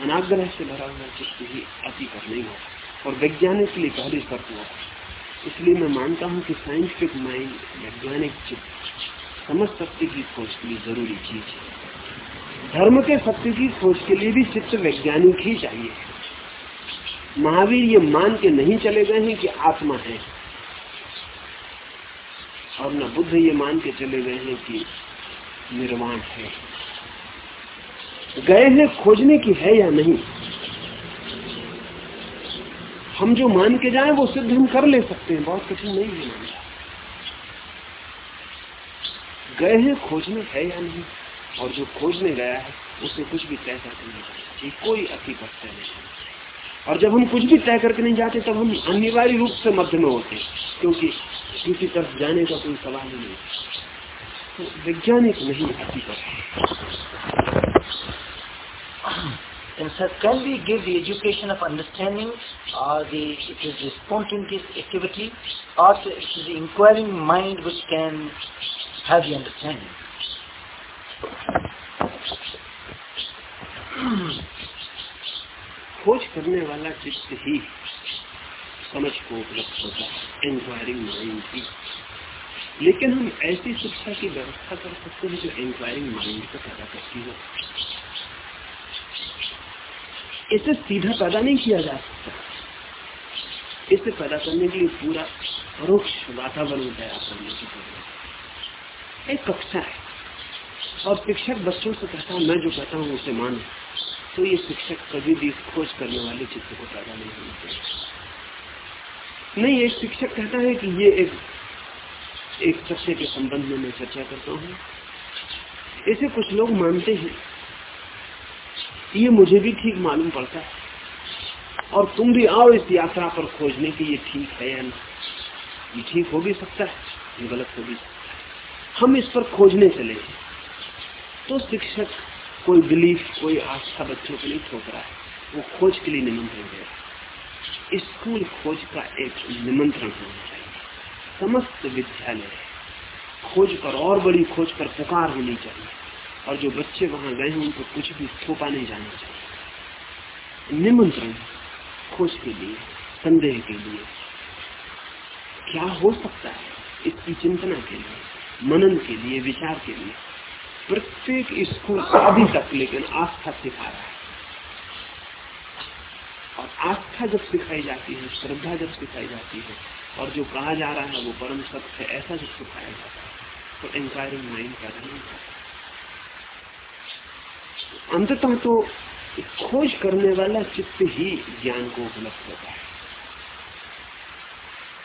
Speaker 2: अनाग्रह से भरा हुआ चित्त ही अति पर नहीं होगा और वैज्ञानिक के लिए पहली शर्त हुआ। इसलिए मैं मानता हूँ कि साइंटिफिक माइंड वैज्ञानिक चित्त, समझ सत्य की खोज के लिए ज़रूरी चीज़ है। धर्म के सत्य की खोज के लिए भी चित्त वैज्ञानिक ही चाहिए। महावीर ये मान के नहीं चले गए हैं कि आत्मा है। और न बुद्ध ये मान के चले गए हैं कि निर्वाण है। गए हैं खोजने की है या नहीं? हम जो मान के जाए, वो सिद्ध हम कर ले सकते हैं, बहुत कठिन नहीं है। गए हैं खोजने है या नहीं? और जो खोजने गया है उसे कुछ भी तय करके नहीं चाहिए कोई अति तय नहीं और जब हम कुछ भी तय करके नहीं जाते, तब हम अनिवार्य रूप से मध्य में होते, क्योंकि किसी तरफ़ जाने का कोई सवाल ही नहीं। तो वैज्ञानिक नहीं अति
Speaker 1: Then sir, can we give the education of understanding or the it is the spontaneous activity or it is the inquiring mind which can have the understanding?
Speaker 2: खोज करने वाला चित्त ही समझ को उपलब्ध होता है इंक्वायरिंग माइंड की लेकिन हम ऐसी शिक्षा की व्यवस्था कर सकते हैं जो इंक्वायरिंग माइंड को पैदा करती हो इसे सीधा पैदा नहीं किया जा सकता। इसे पैदा करने के लिए पूरा परोक्ष वातावरण तैयार करने की ज़रूरत एक कक्षा है। और शिक्षक बच्चों से कहता मैं जो कहता हूँ उसे मानो। तो ये शिक्षक कभी भी खोज करने वाले चित्र को पैदा नहीं होना चाहिए नहीं, एक शिक्षक कहता है कि ये एक एक सत्य के संबंध में मैं चर्चा करता हूँ। इसे कुछ लोग मानते हैं। ये मुझे भी ठीक मालूम पड़ता है। और तुम भी आओ इस यात्रा पर खोजने की ये ठीक है या नहीं। ये ठीक हो भी सकता है, ये गलत हो भी सकता है। हम इस पर खोजने चले तो शिक्षक कोई बिलीफ कोई आस्था बच्चों के लिए ठोक रहा है। वो खोज के लिए निमंत्रण दे रहा है। स्कूल खोज का एक निमंत्रण होना चाहिए। समस्त विद्यालय खोज पर और बड़ी खोज पर पुकार होनी चाहिए। और जो बच्चे वहाँ गए हैं, उनको कुछ भी थोपा नहीं जाना चाहिए। निमंत्रण खोज के लिए, संदेह के लिए। क्या हो सकता है इसकी चिंतना के लिए, मनन के लिए, विचार के लिए? प्रत्येक स्कूल अभी तक लेकिन आस्था सिखा रहा है। और आस्था जब सिखाई जाती है, श्रद्धा जब सिखाई जाती है, और जो कहा जा रहा है वो परम सत्य है, ऐसा जब सिखाया जाता है तो इंक्वायरिंग माइंड पैदा नहीं होता अंततः तो खोज करने वाला चित्त ही ज्ञान को उपलब्ध होता है।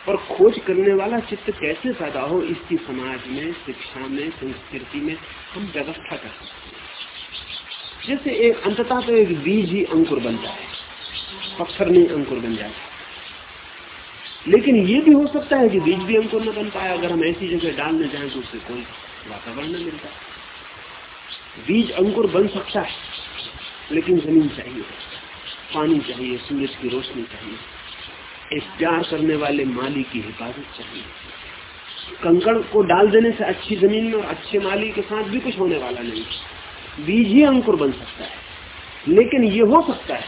Speaker 2: और खोज करने वाला चित्त कैसे पैदा हो, इसकी समाज में, शिक्षा में, संस्कृति में हम व्यवस्था कर सकते हैं। जैसे एक, अंततः तो एक बीज ही अंकुर बनता है। पत्थर नहीं अंकुर बन जाता लेकिन ये भी हो सकता है कि बीज भी अंकुर न बन पाए, अगर हम ऐसी जगह डालने जाए तो उससे कोई वातावरण न मिलता। बीज अंकुर बन सकता है, लेकिन ज़मीन चाहिए। पानी चाहिए, सूरज की रोशनी चाहिए। एक प्यार करने वाले माली की हिफाजत चाहिए। कंकड़ को डाल देने से अच्छी ज़मीन में और अच्छे माली के साथ भी कुछ होने वाला नहीं। बीज ही अंकुर बन सकता है। लेकिन ये हो सकता है,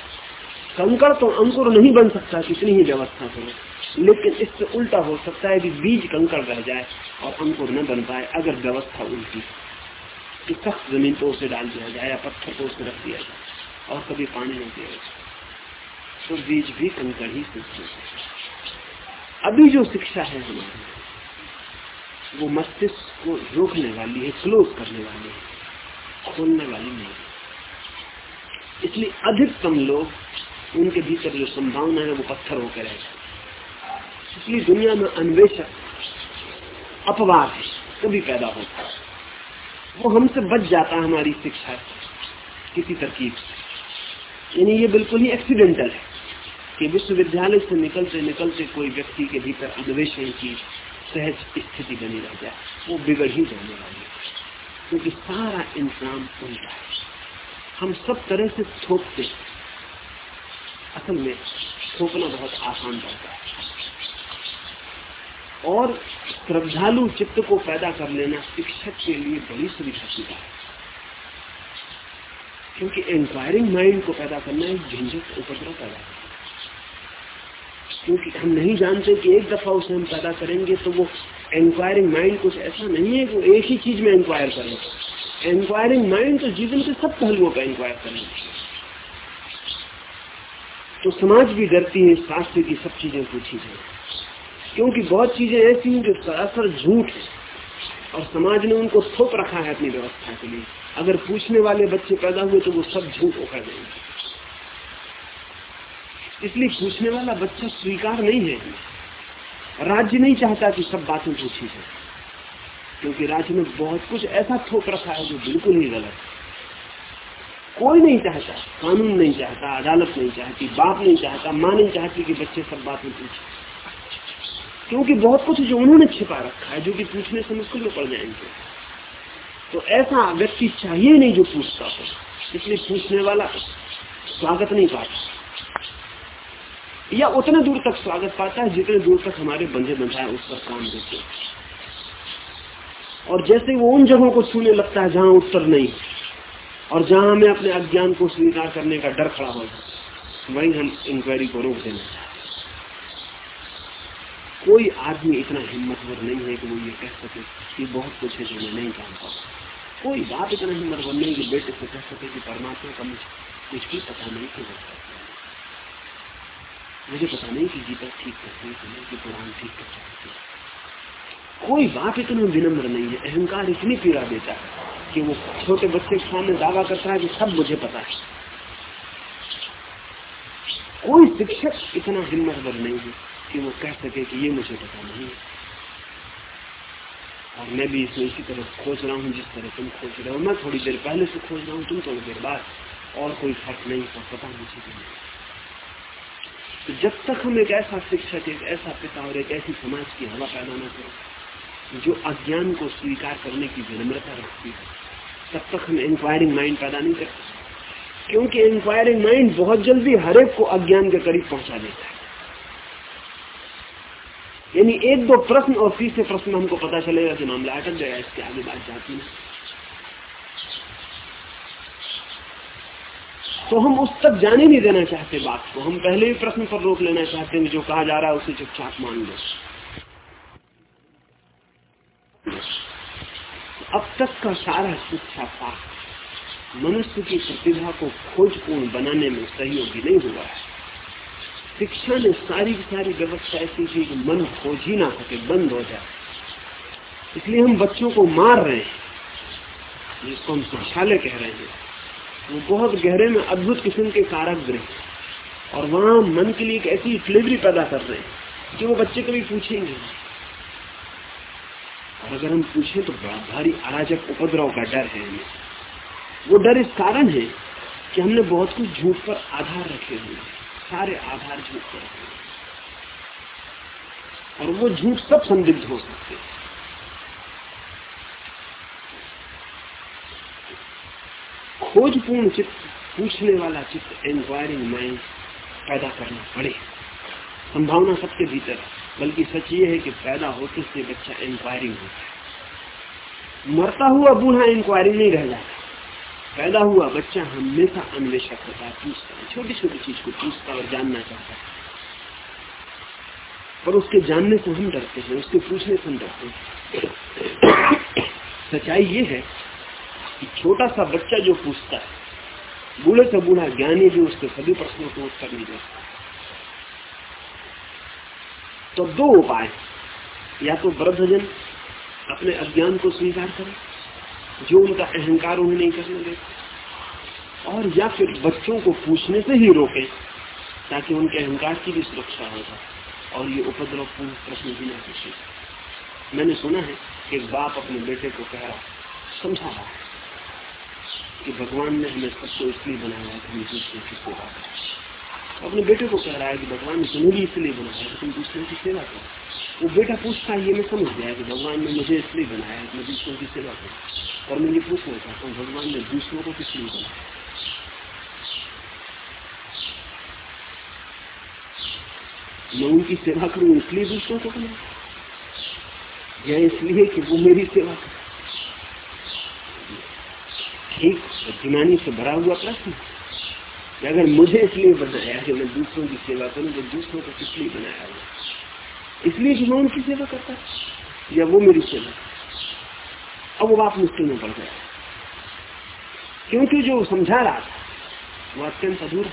Speaker 2: कंकड़ तो अंकुर नहीं बन सकता, कितनी ही व्यवस्था करो। लेकिन इससे उल्टा हो सकता है कि बीज कंकड़ रह जाए और अंकुर न बन पाए, अगर व्यवस्था उल्टी कि सख्त ज़मीन को उसे डाल दिया जाए या पत्थर को उसे रख दिया जाए और कभी पानी नहीं दिया जाए तो बीज भी कंकड़ ही सिद्ध अभी जो शिक्षा है हमारी, वो मस्तिष्क को रोकने वाली है, क्लोज करने वाली है, खोलने वाली नहीं इसलिए अधिकतम लोग, उनके भीतर जो संभावना है, वो पत्थर होकर रह इसलिए दुनिया में अन्वेषक अपवाद कभी पैदा होता है। वो हमसे बच जाता है हमारी शिक्षा किसी तरकीब से। यानी ये बिल्कुल ही एक्सीडेंटल है कि विश्वविद्यालय से निकलते निकलते कोई व्यक्ति के भीतर अन्वेषण की सहज स्थिति बनी रह जाए, वो बिगड़ ही जाने वाली है। क्योंकि सारा इंसान उल्टा है। हम सब तरह से थोपते असल में थोपना बहुत आसान पड़ता है। और श्रद्धालु चित्त को पैदा कर लेना शिक्षक के लिए बड़ी सुविधा की है। क्योंकि इंक्वायरिंग माइंड को पैदा करना एक झंझट उपद्रव पैदा करना क्योंकि हम नहीं जानते कि एक दफ़ा उसे हम पैदा करेंगे तो वो इंक्वायरिंग माइंड कुछ ऐसा नहीं है कि वो एक ही चीज़ में इंक्वायर करें इंक्वायरिंग माइंड तो जीवन के सब पहलुओं पर इंक्वायर करेंगे तो समाज भी डरती है, शास्त्र की सब चीज़ें पूछी जाए। क्योंकि बहुत चीज़ें ऐसी हैं जो सरासर झूठ है। और समाज ने उनको थोप रखा है अपनी व्यवस्था के लिए। अगर पूछने वाले बच्चे पैदा हुए तो वो सब झूठ होकर देंगे इसलिए पूछने वाला बच्चा स्वीकार नहीं है। राज्य नहीं चाहता कि सब बातें पूछी जाए। क्योंकि राज्य में बहुत कुछ ऐसा थोप रखा है जो बिल्कुल ही गलत है। कोई नहीं चाहता, कानून नहीं चाहता, अदालत नहीं चाहती, बाप नहीं चाहता, माँ नहीं चाहती कि बच्चे सब बातें पूछे। क्योंकि बहुत कुछ जो उन्होंने छिपा रखा है, जो कि पूछने से मुश्किल में पड़ जाएँगे। तो ऐसा व्यक्ति चाहिए नहीं जो पूछता हो। इसलिए पूछने वाला स्वागत नहीं पाता। या उतने दूर तक स्वागत पाता है जितने दूर तक हमारे बंधे बंधाए उस पर काम देते और जैसे वो उन जगहों को छूने लगता है जहाँ उत्तर नहीं और जहाँ हमें अपने अज्ञान को स्वीकार करने का डर खड़ा हो वहीं हम इंक्वायरी को रोक देना चाहते कोई आदमी इतना हिम्मतवर नहीं है कि वो ये कह सके कि बहुत कुछ है जो मैं नहीं जानता कोई बात इतना हिम्मतवर नहीं कि बेटे से कह सके कि परमात्मा का मुझे कुछ भी पता नहीं कि मुझे पता नहीं कि गीता ठीक करती है कि पुराण ठीक करता है। कोई बात इतना विनम्र नहीं है, अहंकार इतनी पीड़ा देता है कि वो छोटे बच्चे के सामने दावा करता है कि सब मुझे पता है। कोई शिक्षक इतना हिम्मतवर नहीं है कि वो कह सके कि ये मुझे पता नहीं और मैं भी इसमें इसी तरह खोज रहा हूँ, जिस तरह तुम खोज रहे हो। मैं थोड़ी देर पहले से खोज रहा हूँ, तुम थोड़ी देर बाद। और कोई फ़र्क नहीं तो पता मुझे भी। नहीं तो जब तक हम एक ऐसा शिक्षक, एक ऐसा पिता और एक ऐसी समाज की हवा पैदा न करें, जो अज्ञान को स्वीकार करने की विनम्रता रखती है, तब तक हम इंक्वायरिंग माइंड पैदा नहीं कर सकते। क्योंकि इंक्वायरिंग माइंड बहुत जल्दी हरेक को अज्ञान के करीब पहुँचा देता है। यानी एक दो प्रश्न और तीसरे प्रश्न में हमको पता चलेगा कि मामला अटक गया इसके आगे बात जाती है। तो हम उस तक जाने नहीं देना चाहते बात को। हम पहले ही प्रश्न पर रोक लेना चाहते हैं जो कहा जा रहा है उसे चुपचाप मान लो। अब तक का सारा शिक्षा पाठ मनुष्य की प्रतिभा को खोजपूर्ण बनाने में सहयोगी नहीं हुआ है। शिक्षा ने सारी की सारी व्यवस्था ऐसी थी कि मन खोज ही ना सके बंद हो जाए। इसलिए हम बच्चों को मार रहे हैं, जिसको हम शिक्षालय कह रहे हैं। वो बहुत गहरे में अद्भुत किस्म के कारक गृह और वहाँ मन के लिए एक ऐसी फ्लेवरी पैदा कर रहे हैं कि वो बच्चे कभी पूछेंगे और अगर हम पूछे तो बड़ा भारी अराजक उपद्रव का डर है हमें। वो डर इस कारण है कि हमने बहुत कुछ झूठ पर आधार रखे हुए सारे आधार झूठ पर और वो झूठ सब संदिग्ध हो सकते हैं। खोजपूर्ण चित्त, पूछने वाला चित्त इंक्वायरिंग माइंड पैदा करना पड़े। संभावना सबके भीतर बल्कि सच ये है कि पैदा होते से बच्चा इंक्वायरिंग होता है। मरता हुआ बूढ़ा इंक्वायरिंग नहीं रह जाता। पैदा हुआ बच्चा हमेशा अन्वेषक होता है, पूछता है छोटी छोटी चीज़ को पूछता और जानना चाहता है। पर उसके जानने से हम डरते हैं, उसके पूछने से हम डरते हैं। सच्चाई ये है कि छोटा सा बच्चा जो पूछता है, बूढ़े से बूढ़ा ज्ञानी भी उसके सभी प्रश्नों को उत्तर नहीं देता। तो दो उपाय, या तो वृद्धजन अपने अज्ञान को स्वीकार करें जो उनका अहंकार उन्हें नहीं करने देता। और या फिर बच्चों को पूछने से ही रोके, ताकि उनके अहंकार की भी सुरक्षा हो जाए। और ये उपद्रव पूर्ण प्रश्न भी ना पूछे। मैंने सुना है कि बाप अपने बेटे को कह रहा समझा रहा है कि भगवान ने हमें सबको इसलिए बनाया है कि हम दूसरे की सेवा करें। अपने बेटे को कह रहा है कि भगवान ने भी इसलिए बनाया है तुम दूसरे की सेवा करो। वो बेटा पूछता है, ये मैं समझ गया कि भगवान ने मुझे इसलिए बनाया मैं दूसरों की सेवा करूँ और मैं ये पूछना चाहता हूँ, भगवान ने दूसरों को किस लिए बनाया? मैं उनकी सेवा करूँ, इसलिए दूसरों को बनाया? या इसलिए कि वो मेरी सेवा करे? ठीक बुद्धिमानी से भरा हुआ प्रश्न अगर मुझे इसलिए बनाया कि मैं दूसरों की सेवा करूँ तो दूसरों को किस लिए बनाया हुआ इसलिए कि मैं उनकी सेवा करता है, या वो मेरी सेवा अब वो बात मुश्किल में पड़ गया क्योंकि जो समझा रहा था, वो अत्यंत अधूरा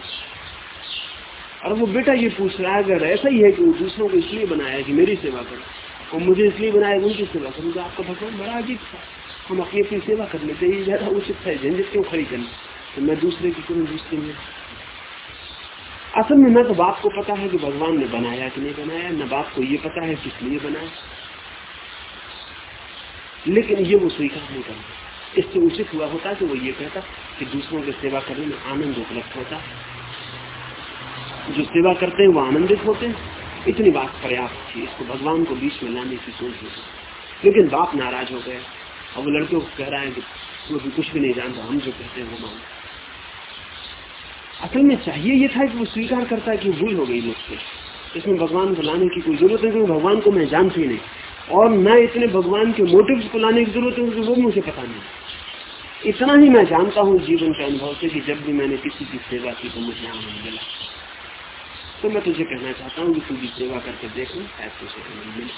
Speaker 2: और वो बेटा ये पूछ रहा है, अगर ऐसा ही है कि वो दूसरों को इसलिए बनाया कि मेरी सेवा करो, और मुझे इसलिए बनाया उनकी सेवा करूँ तो आपका भगवान बड़ा अजीब था। हम अपनी अपनी सेवा कर लेते ये ज़्यादा उचित है, झंझट क्यों खड़ी करनी? तो मैं दूसरे की करूँ, दूसरे में? असल में न तो बाप को पता है कि भगवान ने बनाया कि नहीं बनाया, न बाप को ये पता है किस लिए बनाया। लेकिन ये वो स्वीकार नहीं करता। इससे उचित हुआ होता कि वो ये कहता कि दूसरों की सेवा करने में आनंद उपलब्ध होता जो सेवा करते हैं, वो आनंदित होते हैं। इतनी बात पर्याप्त थी। इसको भगवान को बीच में लाने की सोच होती लेकिन बाप नाराज़ हो गए और वो लड़के को कह रहा है कि वो भी कुछ भी नहीं जानता, हम जो कहते हैं वो मान। असल में चाहिए ये था कि वो स्वीकार करता है कि भूल हो गई मुझसे। इसमें भगवान को लाने की कोई ज़रूरत नहीं क्योंकि भगवान को मैं जानती नहीं। और मैं इतने भगवान के मोटिव्स को लाने की ज़रूरत है वो मुझे पता नहीं। इतना ही मैं जानता हूँ जीवन के अनुभव से कि जब भी मैंने किसी की सेवा की तो मुझे आनंद मिला। तो मैं तुझे कहना चाहता हूँ कि तू भी सेवा करके देख शायद तुझे आनंद मिले।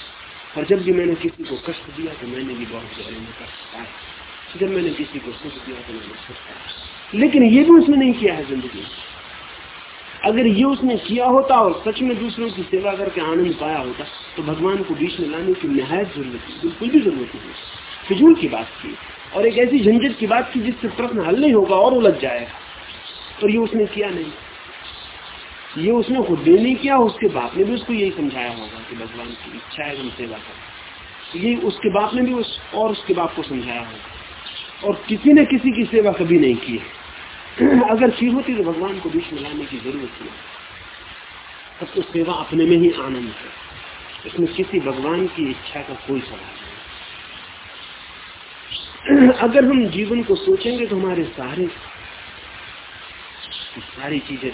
Speaker 2: और जब भी मैंने किसी को कष्ट दिया तो मैंने भी बहुत गहरे में कष्ट पाया। जब मैंने किसी को सुख दिया तो मैंने सुख पाया। लेकिन ये भी उसने नहीं किया है ज़िंदगी। अगर ये उसने किया होता और सच में दूसरों की सेवा करके आनंद पाया होता तो भगवान को बीच में लाने की नहायत ज़रूरत थी, बिल्कुल भी ज़रूरत नहीं फिजूल की बात थी और एक ऐसी झंझट की बात थी जिससे प्रश्न हल नहीं होगा और उलझ जाएगा। पर ये उसने किया नहीं। ये उसने खुद भी नहीं किया, उसके बाप ने भी उसको यही समझाया होगा कि भगवान की इच्छा है हम सेवा करें। ये उसके बाप ने भी उस और उसके बाप को समझाया होगा। और किसी ने किसी की सेवा कभी नहीं की अगर की होती तो भगवान को बीच में लाने की ज़रूरत नहीं तब तो सेवा अपने में ही आनंद है। इसमें किसी भगवान की इच्छा का कोई सवाल नहीं। अगर हम जीवन को सोचेंगे तो हमारे सारे, सारी चीज़ें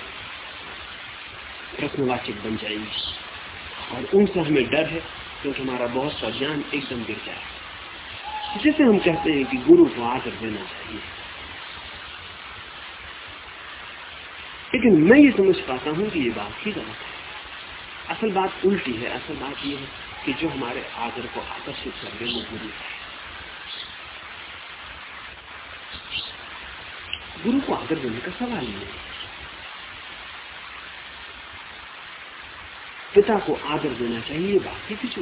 Speaker 2: प्रश्नवाचक बन जाएँगी। और उनसे हमें डर है, क्योंकि तो हमारा बहुत सा ज्ञान एकदम गिर जाए। जैसे हम कहते हैं कि गुरु को आदर देना चाहिए। लेकिन मैं ये समझ पाता हूँ कि ये बात ही गलत है। असल बात उल्टी है, असल बात ये है कि जो हमारे आदर को आकर्षित कर वो गुरु है। गुरु को आदर देने का सवाल नहीं है। पिता को आदर देना चाहिए, ये बात ही कुछ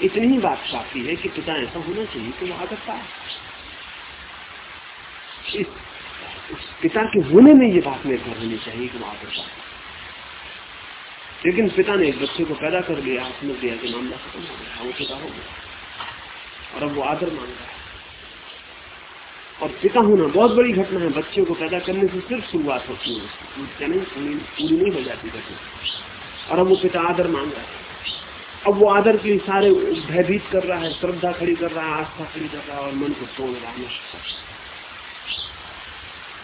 Speaker 2: इतनी ही बात काफ़ी है कि पिता ऐसा होना चाहिए कि वो आदर पाए। पिता के होने में ये बात निर्भर होनी चाहिए कि वो आदर पाए लेकिन पिता ने एक बच्चे को पैदा कर दिया समझ दिया कि मामला खत्म हो गया, वो पिता हो गया। और अब वो आदर मांग रहा है। और पिता होना बहुत बड़ी घटना है। बच्चे को पैदा करने से सिर्फ़ शुरुआत होती है। उसकी नहीं, पूरी नहीं हो जाती घटना। और अब वो पिता आदर मांग रहा है। अब वो आदर के लिए सारे भयभीत कर रहा है, श्रद्धा खड़ी कर रहा है, आस्था खड़ी कर रहा है और मन को तोड़ रहा है।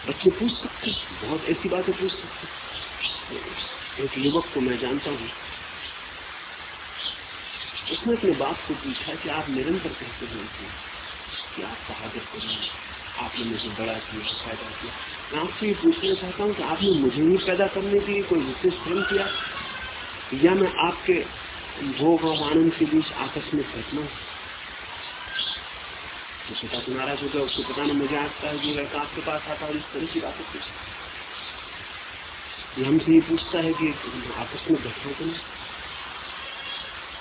Speaker 2: बच्चे पूछ सकते बहुत ऐसी बातें पूछ सकते एक युवक को मैं जानता हूँ। उसने अपने बाप को पूछा कि आप निरंतर कहते हैं कि आपका आदर करिए आपने मुझे बड़ा किया, पैदा किया। मैं आपसे ये पूछना चाहता हूँ कि आपने मुझे ही पैदा करने के लिए कोई विशेष श्रम किया? या मैं आपके भोग और आनंद के बीच आकस्मिक घटना तो पिता तो नाराज़ हो गया उसको पता नहीं मुझे आता है कि लड़का आपके पास आता है, इस तरह की बातें पूछता ये हमसे ये पूछता है कि आकस्मिक घटना तो नहीं?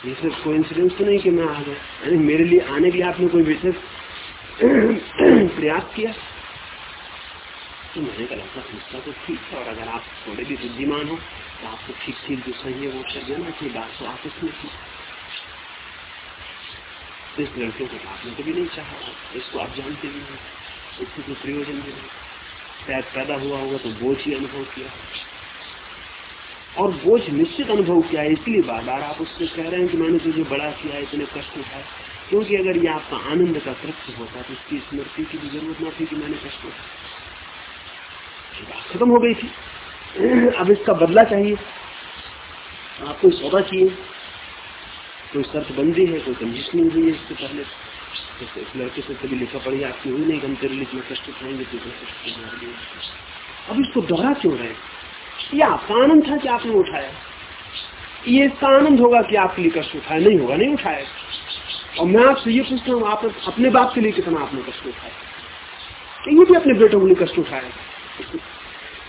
Speaker 2: ये सिर्फ़ कोई इंसिडेंस तो नहीं कि मैं आ गया। मेरे लिए आने के लिए आपने कोई विशेष प्रयास किया? तो मैंने कहा ऐसा समझता तो ठीक है, और अगर आप थोड़े भी बुद्धिमान हो तो आपको ठीक ठीक जो सही है, वो कर देना चाहिए बात तो आप इसमें इस लड़के को आपने कभी नहीं चाहा, इसको आप जानते भी नहीं। इससे कोई प्रयोजन भी नहीं। शायद पैदा हुआ होगा तो बोझ ही अनुभव किया। और बोझ निश्चित अनुभव किया है इसलिए बार बार आप उससे कह रहे हैं कि मैंने तुझे बड़ा किया, इतने कष्ट उठाए। क्योंकि अगर ये आपका आनंद का तृप्त होता तो इसकी स्मृति की भी ज़रूरत ना थी कि मैंने कष्ट उठाया खत्म हो गई थी। अब इसका बदला चाहिए। आपको सौदा चाहिए कोई शर्त बंदी है, कोई कंडीशनिंग हुई है इससे पहले? तो इस लड़के से कभी लिखा पड़ी आपकी हुई नहीं हम तेरे लिए कष्ट उठाएँगे तो अब इसको दोहरा क्यों रहे? ये आपका आनंद था कि आपने उठाया। ये इसका आनंद होगा कि आपके लिए कष्ट उठाया, नहीं होगा, नहीं उठाया। और मैं आपसे ये पूछता हूँ, आप अपने बाप के लिए कितना आपने कष्ट उठाया? ये भी अपने बेटों के लिए कष्ट उठाया।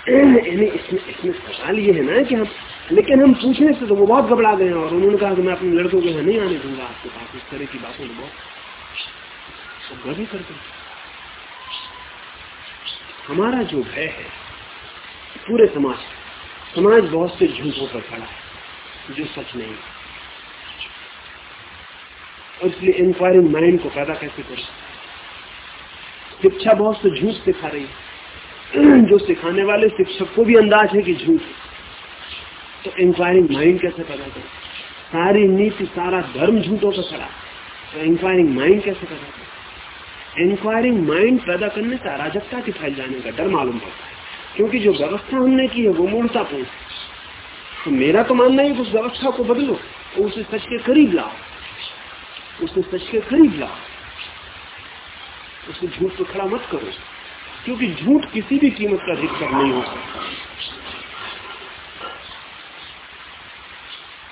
Speaker 2: इसमें इसमें सवाल ये है ना कि हम लेकिन हम पूछने से तो वो बहुत घबरा गए और उन्होंने कहा कि मैं अपने लड़कों को नहीं आने दूँगा। आपके पास इस तरह की बातों में बहुत गभी करते हमारा जो भय है, पूरे समाज समाज बहुत से झूठों पर खड़ा है, जो सच नहीं और इसलिए इंक्वायरिंग माइंड को पैदा कैसे करें शिक्षा बहुत से झूठ सिखा रही है। जो सिखाने वाले शिक्षक को भी अंदाज है कि झूठ तो इंक्वायरिंग माइंड कैसे पैदा करें? सारी नीति, सारा धर्म झूठों पर खड़ा। तो इंक्वायरिंग माइंड कैसे पैदा करें? इंक्वायरिंग माइंड पैदा करने से अराजकता के फैल जाने का डर मालूम पड़ता है। क्योंकि जो व्यवस्था हमने की है, वो मूर्तापूर्ण तो मेरा तो मानना है उस व्यवस्था को बदलो, उसे सच के करीब लाओ। उसे सच के करीब लाओ। उसे झूठ पे खड़ा मत करो। क्योंकि झूठ किसी भी कीमत का अधिकतर नहीं हो सकता।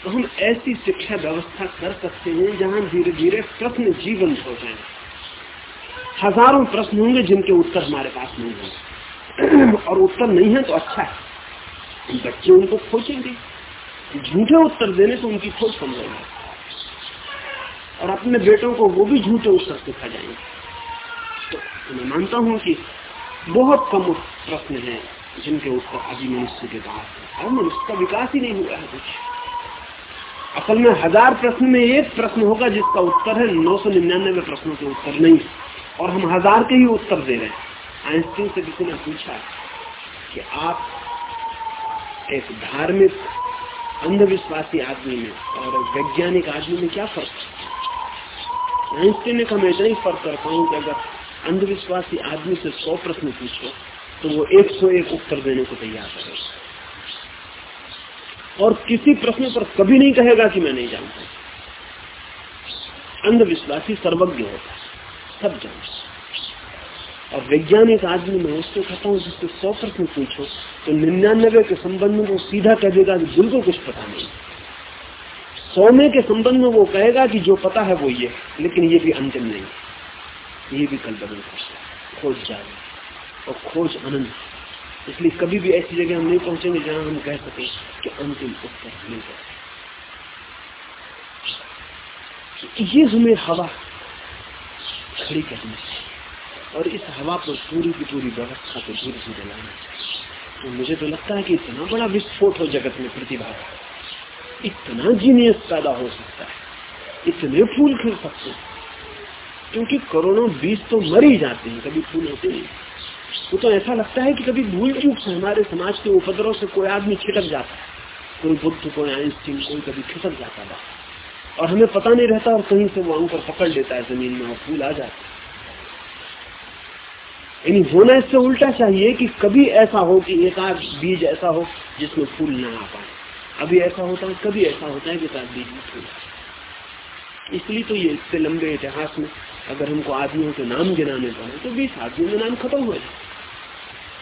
Speaker 2: तो हम ऐसी शिक्षा व्यवस्था कर सकते हैं जहाँ धीरे धीरे प्रश्न जीवंत हो जाए। हज़ारों प्रश्न होंगे जिनके उत्तर हमारे पास नहीं होंगे और उत्तर नहीं है तो अच्छा है। बच्चे उनको खोजेंगे। झूठे उत्तर देने से उनकी खोज कम और अपने बेटों को वो भी झूठे उत्तर सिखा जाएँगे। तो मैं मानता हूँ कि बहुत कम प्रश्न है जिनके उत्तर अभी मनुष्य के पास है। और मनुष्य का विकास ही नहीं हुआ है कुछ। असल में हज़ार प्रश्न में एक प्रश्न होगा जिसका उत्तर है नौ सौ निन्यानवे प्रश्नों के उत्तर नहीं। और हम हज़ार के ही उत्तर दे रहे हैं। आइंस्टीन से किसी ने पूछा कि आप एक धार्मिक, अंधविश्वासी आदमी में और वैज्ञानिक आदमी में क्या फ़र्क आइंस्टीन ने कहा, मैं इतना ही फ़र्क करता हूँ कि अगर अंधविश्वासी आदमी से सौ प्रश्न पूछो तो वो एक सौ एक उत्तर देने को तैयार करेगा और किसी प्रश्न पर कभी नहीं कहेगा कि मैं नहीं जानता। अंधविश्वासी सर्वज्ञ होता सब जानता और वैज्ञानिक आदमी, में उसको कहता हूँ, जिससे सौ प्रश्न पूछो तो निन्यानबे के संबंध में वो सीधा कह देगा कि बिल्कुल कुछ पता नहीं। सौने के संबंध में वो कहेगा कि जो पता है वो ये, लेकिन ये भी अंतिम नहीं। ये भी कल बदल खोज जाए और खोज अनंत। इसलिए कभी भी ऐसी जगह हम नहीं पहुँचेंगे जहाँ हम कह सके कि अंतिम उत्तर मिल जाए ये हमें हवा खड़ी करनी चाहिए और इस हवा पर पूरी की पूरी व्यवस्था को धीरे धीरे लाना तो मुझे तो लगता है कि इतना बड़ा विस्फोट हो जगत में प्रतिभा इतना जीनियस पैदा हो सकता है। इतने फूल खिल सकते हैं। क्योंकि करोड़ों बीज तो मर ही जाते हैं, कभी फूल होते नहीं। वो तो ऐसा लगता है कि कभी भूल चूक से हमारे समाज के उपद्रव से कोई आदमी छिटक जाता है। कोई बुद्ध, कोई आइंस्टीन, कोई कभी खिसक जाता था। और हमें पता नहीं रहता और कहीं से वो अंकुर पकड़ लेता है ज़मीन में और फूल आ जाता है। यानी होना इससे उल्टा चाहिए कि कभी ऐसा हो कि एक आध बीज ऐसा हो जिसमें फूल ना आ पाए। अभी ऐसा होता है, कभी ऐसा होता है कि आध बीज में फूल इसलिए तो ये इतने लंबे इतिहास में अगर हमको आदमियों के नाम गिनाने पड़े तो बीस आदमियों में नाम खत्म हो जाए।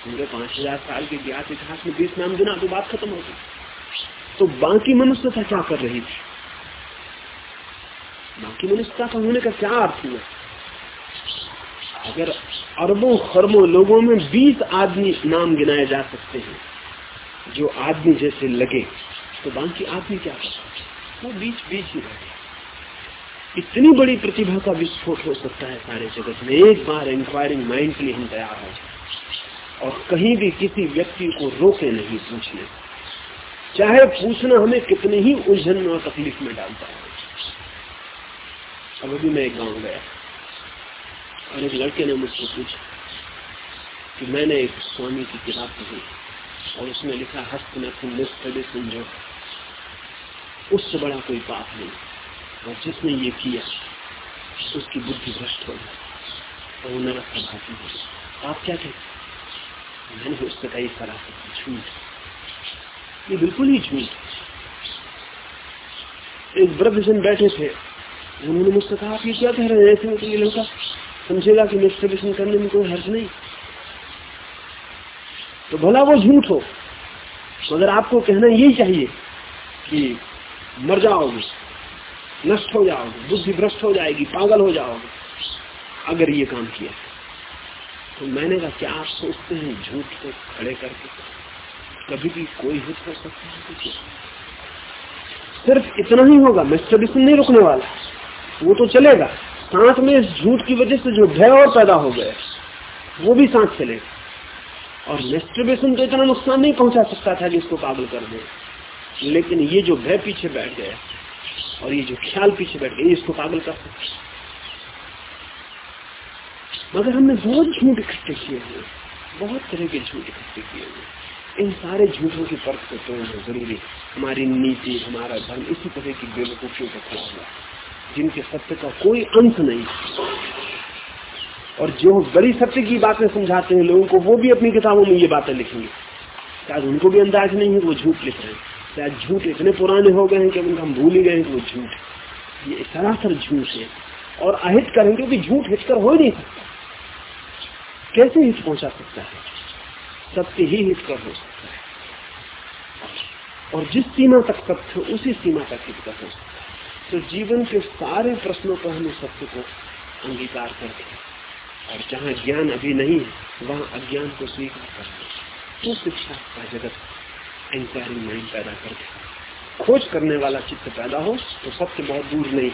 Speaker 2: पूरे पाँच हज़ार साल के ज्ञात इतिहास में बीस नाम गिना तो बात खत्म हो गई। तो बाकी मनुष्यता क्या कर रही थी? बाकी मनुष्यता का होने का क्या अर्थ हुआ? अगर अरबों खरबों लोगों में बीस आदमी नाम गिनाए जा सकते हैं, जो आदमी जैसे लगे तो बाकी आदमी क्या करता वो बीच बीच ही रहे इतनी बड़ी प्रतिभा का विस्फोट हो सकता है सारे जगत में। एक बार इंक्वायरिंग माइंड के लिए हम तैयार हो जाए। और कहीं भी किसी व्यक्ति को रोके नहीं पूछने चाहे पूछना हमें कितने ही उलझन और तकलीफ़ में डालता है। अब अभी मैं एक गाँव गया। और एक लड़के ने मुझसे पूछा कि मैंने एक स्वामी की किताब पढ़ी और उसमें लिखा, हस्त में तुम जो उससे बड़ा कोई पाप नहीं। और जिसने ये किया, उसकी बुद्धि भ्रष्ट हो गई और नरक का भागी आप क्या कहते मैंने उससे कई सराहत झूठ ये बिल्कुल ही झूठ एक वृद्ध जन बैठे थे। उन्होंने मुझसे कहा, आप ये क्या कह रहे हैं? ऐसे तो लड़का समझेगा कि मेस्टरबेशन करने में कोई हर्ज नहीं। तो भला वो झूठ हो। मगर आपको कहना यही चाहिए कि मर जाओगे, नष्ट हो जाओगे, बुद्धि भ्रष्ट हो जाएगी, पागल हो जाओगे, अगर ये काम किया। तो मैंने कहा, क्या आप सोचते हैं, झूठ को खड़े करके कभी भी कोई हित कर सकता है तो सिर्फ़ इतना ही होगा मेस्टरबेशन नहीं रुकने वाला। वो तो चलेगा। सांस में इस झूठ की वजह से जो भय और पैदा हो गया, वो भी सांस चलेगा। और मेस्टरबेशन तो इतना नुकसान नहीं पहुँचा सकता था कि इसको पागल कर दे। लेकिन ये जो भय पीछे बैठ गया, और ये जो ख्याल पीछे बैठ गया इसको पागल कर सकता मगर हमने बहुत झूठ इकट्ठे किए हुए, बहुत तरह के झूठ इकट्ठे किए हुए। इन सारे झूठों की परख को तोड़ना ज़रूरी हमारी नीति, हमारा धर्म इसी तरह की बेवकूफियों को खड़ा हुआ जिनके सत्य का कोई अंत नहीं और जो बड़ी सत्य की बातें समझाते हैं लोगों को, वो भी अपनी किताबों में ये बातें लिखेंगे। शायद उनको भी अंदाज नहीं है, वो झूठ लिख रहे हैं। शायद झूठ इतने पुराने हो गए हैं कि उनका हम भूल ही गए हैं कि वो झूठ ये सरासर झूठ है। और अहित करें क्योंकि झूठ हिटकर हो ही नहीं सकता। कैसे हित पहुँचा सकता है? सत्य ही हित कर हो सकता है। और जिस सीमा तक सत्य उसी सीमा तक हित कर हो सकता है। तो जीवन के सारे प्रश्नों पर हमें सत्य को अंगीकार करके और जहाँ ज्ञान अभी नहीं है, वहाँ अज्ञान को स्वीकार करके तो शिक्षा का जगत इंक्वायरिंग माइंड पैदा करके खोज करने वाला चित्त पैदा हो तो सत्य बहुत दूर नहीं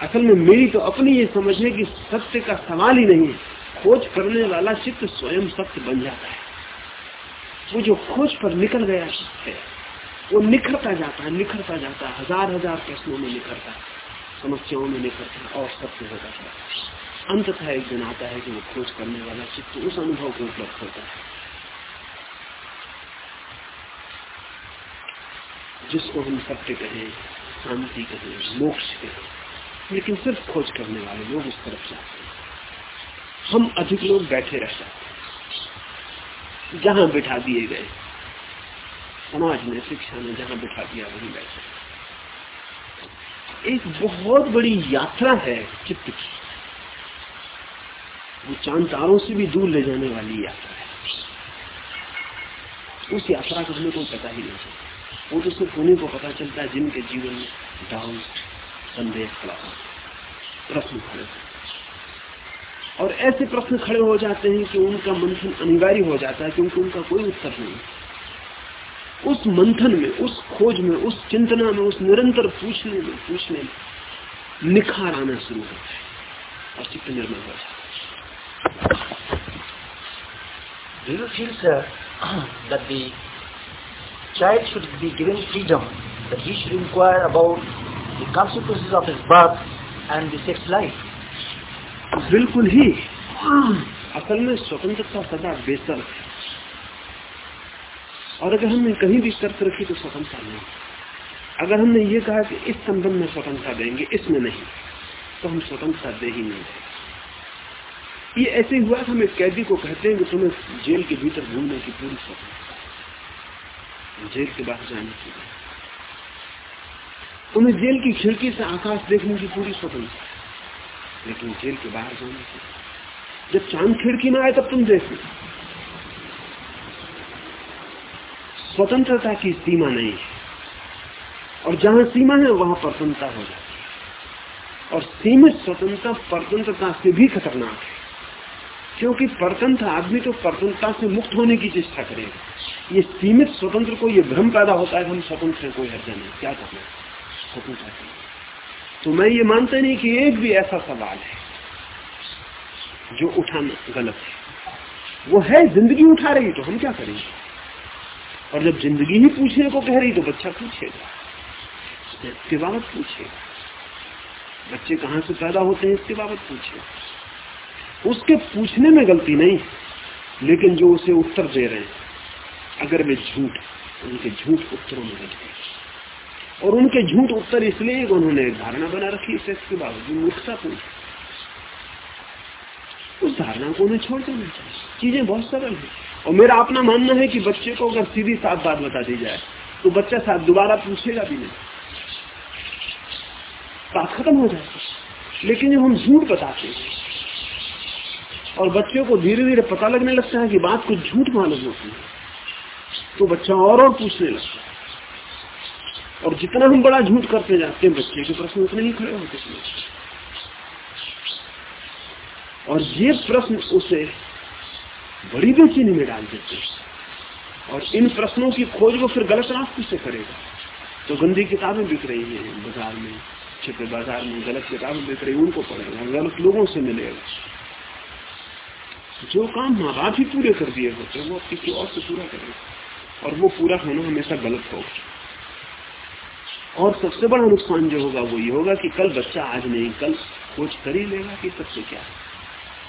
Speaker 2: असल में मेरी तो अपनी ये समझ है कि सत्य का सवाल ही नहीं है। खोज करने वाला चित्त स्वयं सत्य बन जाता है। वो जो खोज पर निकल गया है, वो निखरता जाता है, निखरता जाता है, हज़ार हज़ार प्रश्नों में निखरता है, समस्याओं में निखरता है और सत्य होता है। अंततः एक दिन आता है कि वो खोज करने वाला चित्त उस अनुभव को उपलब्ध होता है। जिसको हम सत्य कहें, शांति कहें, मोक्ष कहें लेकिन सिर्फ़ खोज करने वाले लोग उस तरफ़ जाते हैं। हम अधिक लोग बैठे रह जाते जहाँ बिठा दिए गए, समाज में, शिक्षा में जहाँ बिठा दिया, वहीं बैठे एक बहुत बड़ी यात्रा है चित्त की। वो चाँद तारों से भी दूर ले जाने वाली यात्रा है। उस यात्रा का हमें कोई पता ही नहीं चलता। वो तो सिर्फ़ उन्हीं को पता चलता है जिनके जीवन में डाउन संदेह खड़ा हो प्रश्न खड़े और ऐसे प्रश्न खड़े हो जाते हैं कि उनका मंथन अनिवार्य हो जाता है क्योंकि उनका कोई उत्तर नहीं। उस मंथन में उस खोज में उस चिंतना में उस निरंतर पूछने में पूछने में निखार आना शुरू होता है और चित्त निर्मल हो जाता
Speaker 1: Do you feel, sir, that the child should be given freedom, that he should inquire about the consequences of his birth and the sex life?
Speaker 2: बिल्कुल ही। असल में स्वतंत्रता सदा बेसर है। और अगर हमने कहीं भी शर्त रखी तो स्वतंत्रता नहीं। अगर हमने ये कहा कि इस संबंध में स्वतंत्रता देंगे इसमें नहीं तो हम स्वतंत्रता दे ही नहीं ये ऐसे हुआ कि हम एक कैदी को कहते हैं कि तुम्हें जेल के भीतर घूमने की पूरी स्वतंत्रता। जेल के बाहर जाने की तुम्हें जेल की खिड़की से आकाश देखने की पूरी स्वतंत्रता लेकिन जेल के बाहर जाने की जब चाँद खिड़की में आए तब तुम देखो। स्वतंत्रता की सीमा नहीं है। और जहाँ सीमा है, वहाँ प्रसन्नता हो जाती है। और सीमित स्वतंत्रता परतंत्रता से भी खतरनाक है। क्योंकि परतंत्र आदमी तो परतंत्रता से मुक्त होने की चेष्टा करेगा। ये सीमित स्वतंत्र को, ये भ्रम पैदा होता है हम स्वतंत्र हैं, कोई हर्जा नहीं, क्या करना स्वतंत्रता तो मैं ये मानता नहीं कि एक भी ऐसा सवाल है जो उठाना गलत है। वो है, ज़िंदगी उठा रही तो हम क्या करेंगे? और जब ज़िंदगी ही पूछने को कह रही तो बच्चा पूछेगा। इसके बाबत पूछेगा। बच्चे कहाँ से पैदा होते हैं इसके बाबत पूछेगा। उसके पूछने में गलती नहीं लेकिन जो उसे उत्तर दे रहे हैं, अगर वे झूठ, उनके झूठ उत्तरों में गलती और उनके झूठ उत्तर इसलिए उन्होंने एक धारणा बना रखी सेक्स के बावजूद मूर्खता पूछ उस धारणा को उन्हें छोड़ देना चाहिए। चीज़ें बहुत सरल है। और मेरा अपना मानना है कि बच्चे को अगर सीधी साफ़ बात बता दी जाए तो बच्चा साथ दोबारा पूछेगा भी नहीं। बात खत्म हो जाएगी। लेकिन जब हम झूठ बताते हैं, और बच्चों को धीरे धीरे पता लगने लगता है कि बात कुछ झूठ मालूम होती है तो बच्चा और और पूछने लगता है। और जितना हम बड़ा झूठ करते जाते हैं बच्चे के प्रश्न उतने ही खड़े होते हैं। और ये प्रश्न उसे बड़ी बेचैनी में डाल देते हैं। और इन प्रश्नों की खोज वो फिर गलत रास्ते से करेगा। तो गंदी किताबें बिक रही हैं बाज़ार में छिपे बाज़ार में गलत किताबें बिक रही उनको पढ़ेगा, गलत लोगों से मिलेगा। जो काम माँ बाप ही पूरे कर दिए होते हैं, वो किसी और से पूरा करेगा। और वो पूरा होना हमेशा गलत होगा। और सबसे बड़ा नुकसान जो होगा वो ये होगा कि कल बच्चा आज नहीं, कल खोज कर ही लेगा कि सबसे क्या? है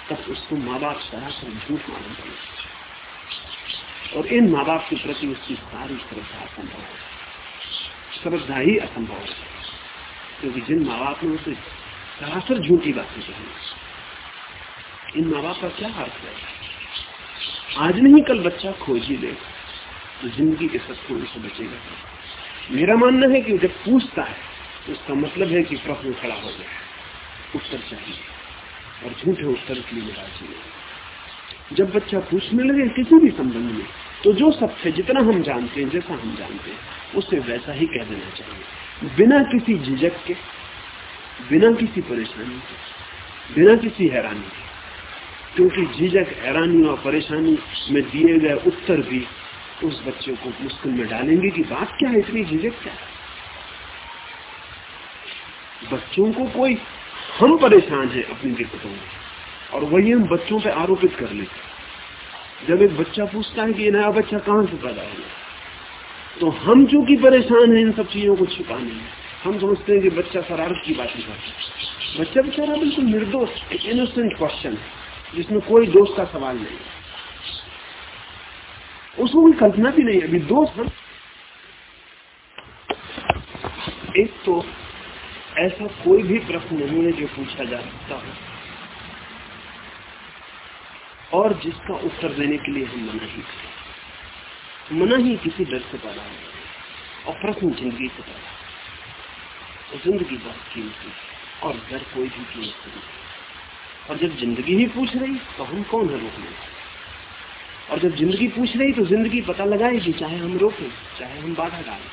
Speaker 2: तब उसको माँ बाप सरासर झूठ मालूम पड़ेगा। और इन माँ बाप के प्रति उसकी सारी श्रद्धा असंभव है। श्रद्धा ही असंभव है। क्योंकि जिन माँ बाप ने उसे सरासर झूठी बातें कही, इन माँ बाप का क्या अर्थ है? आज नहीं, कल बच्चा खोज ही लेगा। तो ज़िंदगी के सत्यों से बचेगा। मेरा मानना है कि जब पूछता है तो उसका मतलब है कि प्रश्न खड़ा हो गया उत्तर चाहिए। और झूठे उत्तर के लिए मिला चाहिए जब बच्चा पूछने लगे किसी भी संबंध में तो जो सत्य जितना हम जानते हैं, जैसा हम जानते हैं, उसे वैसा ही कह देना चाहिए। बिना किसी झिझक के, बिना किसी परेशानी के, बिना किसी हैरानी के। क्योंकि झिझक, हैरानी और परेशानी में दिए गए उत्तर भी उस बच्चे को मुश्किल में डालेंगे कि बात क्या है इतनी झिझक क्या? है बच्चों को कोई हम परेशान हैं अपनी दिक्कतों में, और वही हम बच्चों पे आरोपित कर लेते जब एक बच्चा पूछता है कि नया बच्चा कहाँ से पैदा हुआ तो हम चूँकि परेशान हैं, इन सब चीज़ों को छुपाने में हम समझते हैं कि बच्चा शरारत की बात बातें करता। बच्चा बेचारा बिल्कुल निर्दोष इनोसेंट क्वेश्चन है, जिसमें कोई दोष का सवाल नहीं। उसको कोई कल्पना भी नहीं अभी दोष हम एक तो ऐसा कोई भी प्रश्न नहीं है जो पूछा जा सकता हो। और जिसका उत्तर देने के लिए हम मना ही करें। मना ही किसी डर से पैदा हो। और प्रश्न ज़िंदगी से पैदा तो ज़िंदगी बहुत कीमती और डर कोई भी कीमत नहीं और जब ज़िंदगी ही पूछ रही तो हम कौन है रोकने और जब ज़िंदगी पूछ रही तो ज़िंदगी पता लगाएगी, चाहे हम रोकें, चाहे हम बाधा डालें।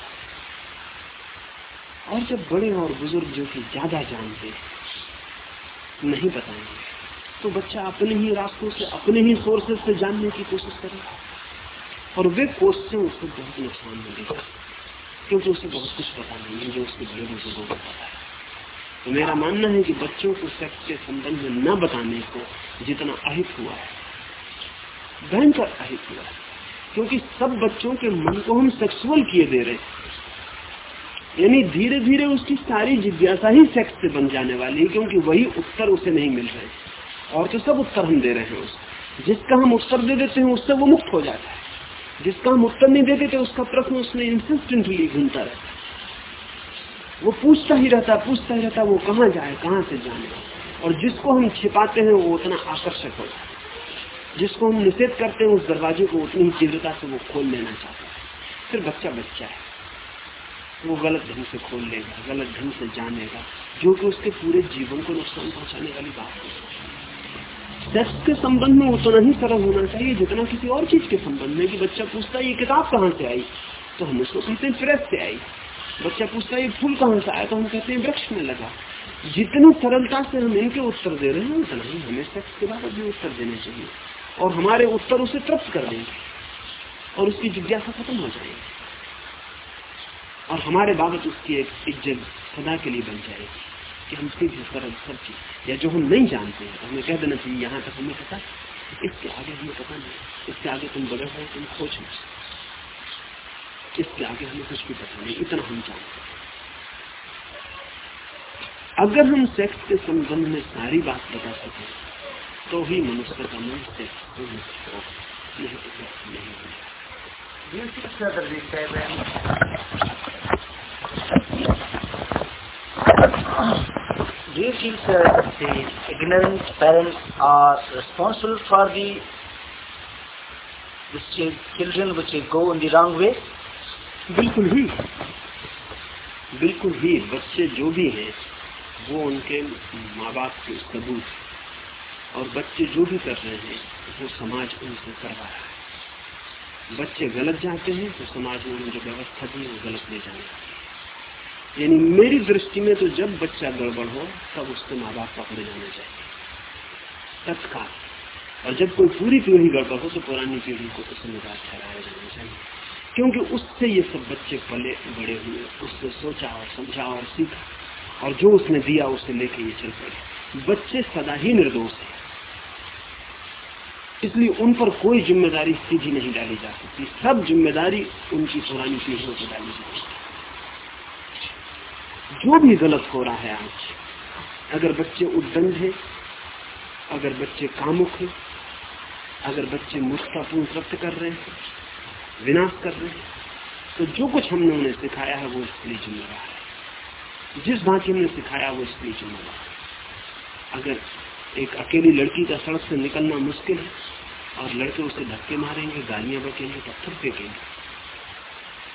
Speaker 2: और जब बड़े और बुज़ुर्ग जो कि ज़्यादा जानते नहीं बताएँगे तो बच्चा अपने ही रास्तों से, अपने ही सोर्सेज से जानने की कोशिश करे और वे कोशिशें उसको बहुत नुकसान मिलेगा क्योंकि उसे बहुत कुछ पता नहीं है, जो उसके बड़े बुज़ुर्गों को पता है। तो मेरा मानना है कि बच्चों को सेक्स के संबंध में न बताने को जितना अहित हुआ है भयंकर अहित हुआ क्योंकि सब बच्चों के मन को हम सेक्सुअल किए दे रहे यानी धीरे धीरे उसकी सारी जिज्ञासा ही सेक्स से बन जाने वाली है, क्योंकि वही उत्तर उसे नहीं मिल रहे। और तो सब उत्तर हम दे रहे हैं उसको जिसका हम उत्तर दे देते हैं, उससे वो मुक्त हो जाता है। जिसका हम उत्तर नहीं देते थे उसका प्रश्न उसमें इंसिस्टेंटली घूमता रहता है। वो पूछता ही रहता, पूछता ही रहता, वो कहाँ जाए, कहाँ से जाने। और जिसको हम छिपाते हैं, वो उतना आकर्षक होता है। जिसको हम निषेध करते हैं, उस दरवाजे को उतनी ही तीव्रता से वो खोल लेना चाहता है। फिर बच्चा बच्चा है। वो गलत ढंग से खोल लेगा, गलत ढंग से जानेगा, जो कि उसके पूरे जीवन को नुकसान पहुँचाने वाली बात है। सेक्स के संबंध में उतना ही सरल होना चाहिए जितना किसी और चीज़ के संबंध में कि बच्चा पूछता है, ये किताब कहाँ से आई? तो हम उसको कहते हैं प्रेस से आई। बच्चा पूछता है, ये फूल कहाँ से आया? तो हम कहते हैं, वृक्ष में लगा। जितनी सरलता से हम इनके उत्तर दे रहे हैं, उतना ही हमें सेक्स के बाद भी उत्तर देने चाहिए। और हमारे उत्तर उसे तृप्त कर देंगे और उसकी जिज्ञासा खत्म हो जाएगी। और हमारे बाबत उसकी एक इज़्ज़त सदा के लिए बन जाएगी कि हम सीधे सरल सच्ची या जो हम नहीं जानते हैं हमें कह देना चाहिए यहाँ तक हमें पता इसके आगे हमें पता नहीं, इसके आगे तुम बड़े हो, तुम खोज इसके आगे हमें कुछ भी पता नहीं, इतना हम जानते हैं। अगर हम सेक्स के संबंध में सारी बात बता सके तो ही मनुष्य का मन तो होगा
Speaker 1: Do you feel, sir, that the ignorant parents are responsible for the the children which go in the wrong way?
Speaker 2: बिल्कुल ही बिल्कुल ही बच्चे जो भी हैं वो उनके माँ बाप के सबूत और बच्चे जो भी कर रहे हैं, वो समाज उनसे करवा रहा है। बच्चे गलत जाते हैं तो समाज में जो व्यवस्था दी वो गलत ले जाने यानी मेरी दृष्टि में तो जब बच्चा गड़बड़ हो, तब उसके माँ बाप पकड़े जाने चाहिए। तत्काल। और जब कोई पूरी पीढ़ी गड़बड़ हो तो पुरानी पीढ़ी को निकाल ठहराया जाना चाहिए। क्योंकि उससे ये सब बच्चे पले, बड़े हुए, उससे सोचा और समझा और सीखा। और जो उसने दिया, उसे लेके ये चल पड़े। बच्चे सदा ही निर्दोष है। इसलिए उन पर कोई ज़िम्मेदारी सीधी नहीं डाली जा सकती। सब ज़िम्मेदारी उनकी पुरानी पीढ़ियों पर डाली जाती जो भी गलत हो रहा है आज, अगर बच्चे उद्दंड है, अगर बच्चे कामुक है, अगर बच्चे मूर्खतापूर्ण कृत्य कर रहे हैं, विनाश कर रहे हैं तो जो कुछ हमने उन्हें सिखाया है वो इसके लिए जिम्मेवार है। जिस भांति हमने सिखाया वो इसके लिए जिम्मेवार है। अगर एक अकेली लड़की का सड़क से निकलना मुश्किल है और लड़के उसे धक्के मारेंगे, गालियाँ बकेंगे, पत्थर फेंकेंगे।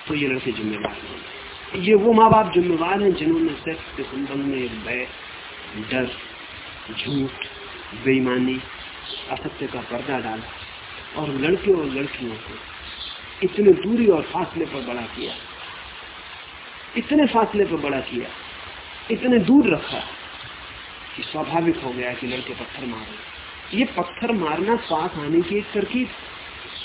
Speaker 2: तो ये लड़के जिम्मेवार नहीं ये वो माँ बाप जिम्मेवार हैं जिन्होंने सेक्स के संबंध में एक भय, डर, झूठ, बेईमानी, असत्य का पर्दा डाला और लड़के और लड़कियों को इतने दूरी और फासले पर बड़ा किया। इतने फासले पर बड़ा किया। इतने दूर रखा। कि स्वाभाविक हो गया कि लड़के पत्थर मारे ये पत्थर मारना सांस आने की एक तरकीब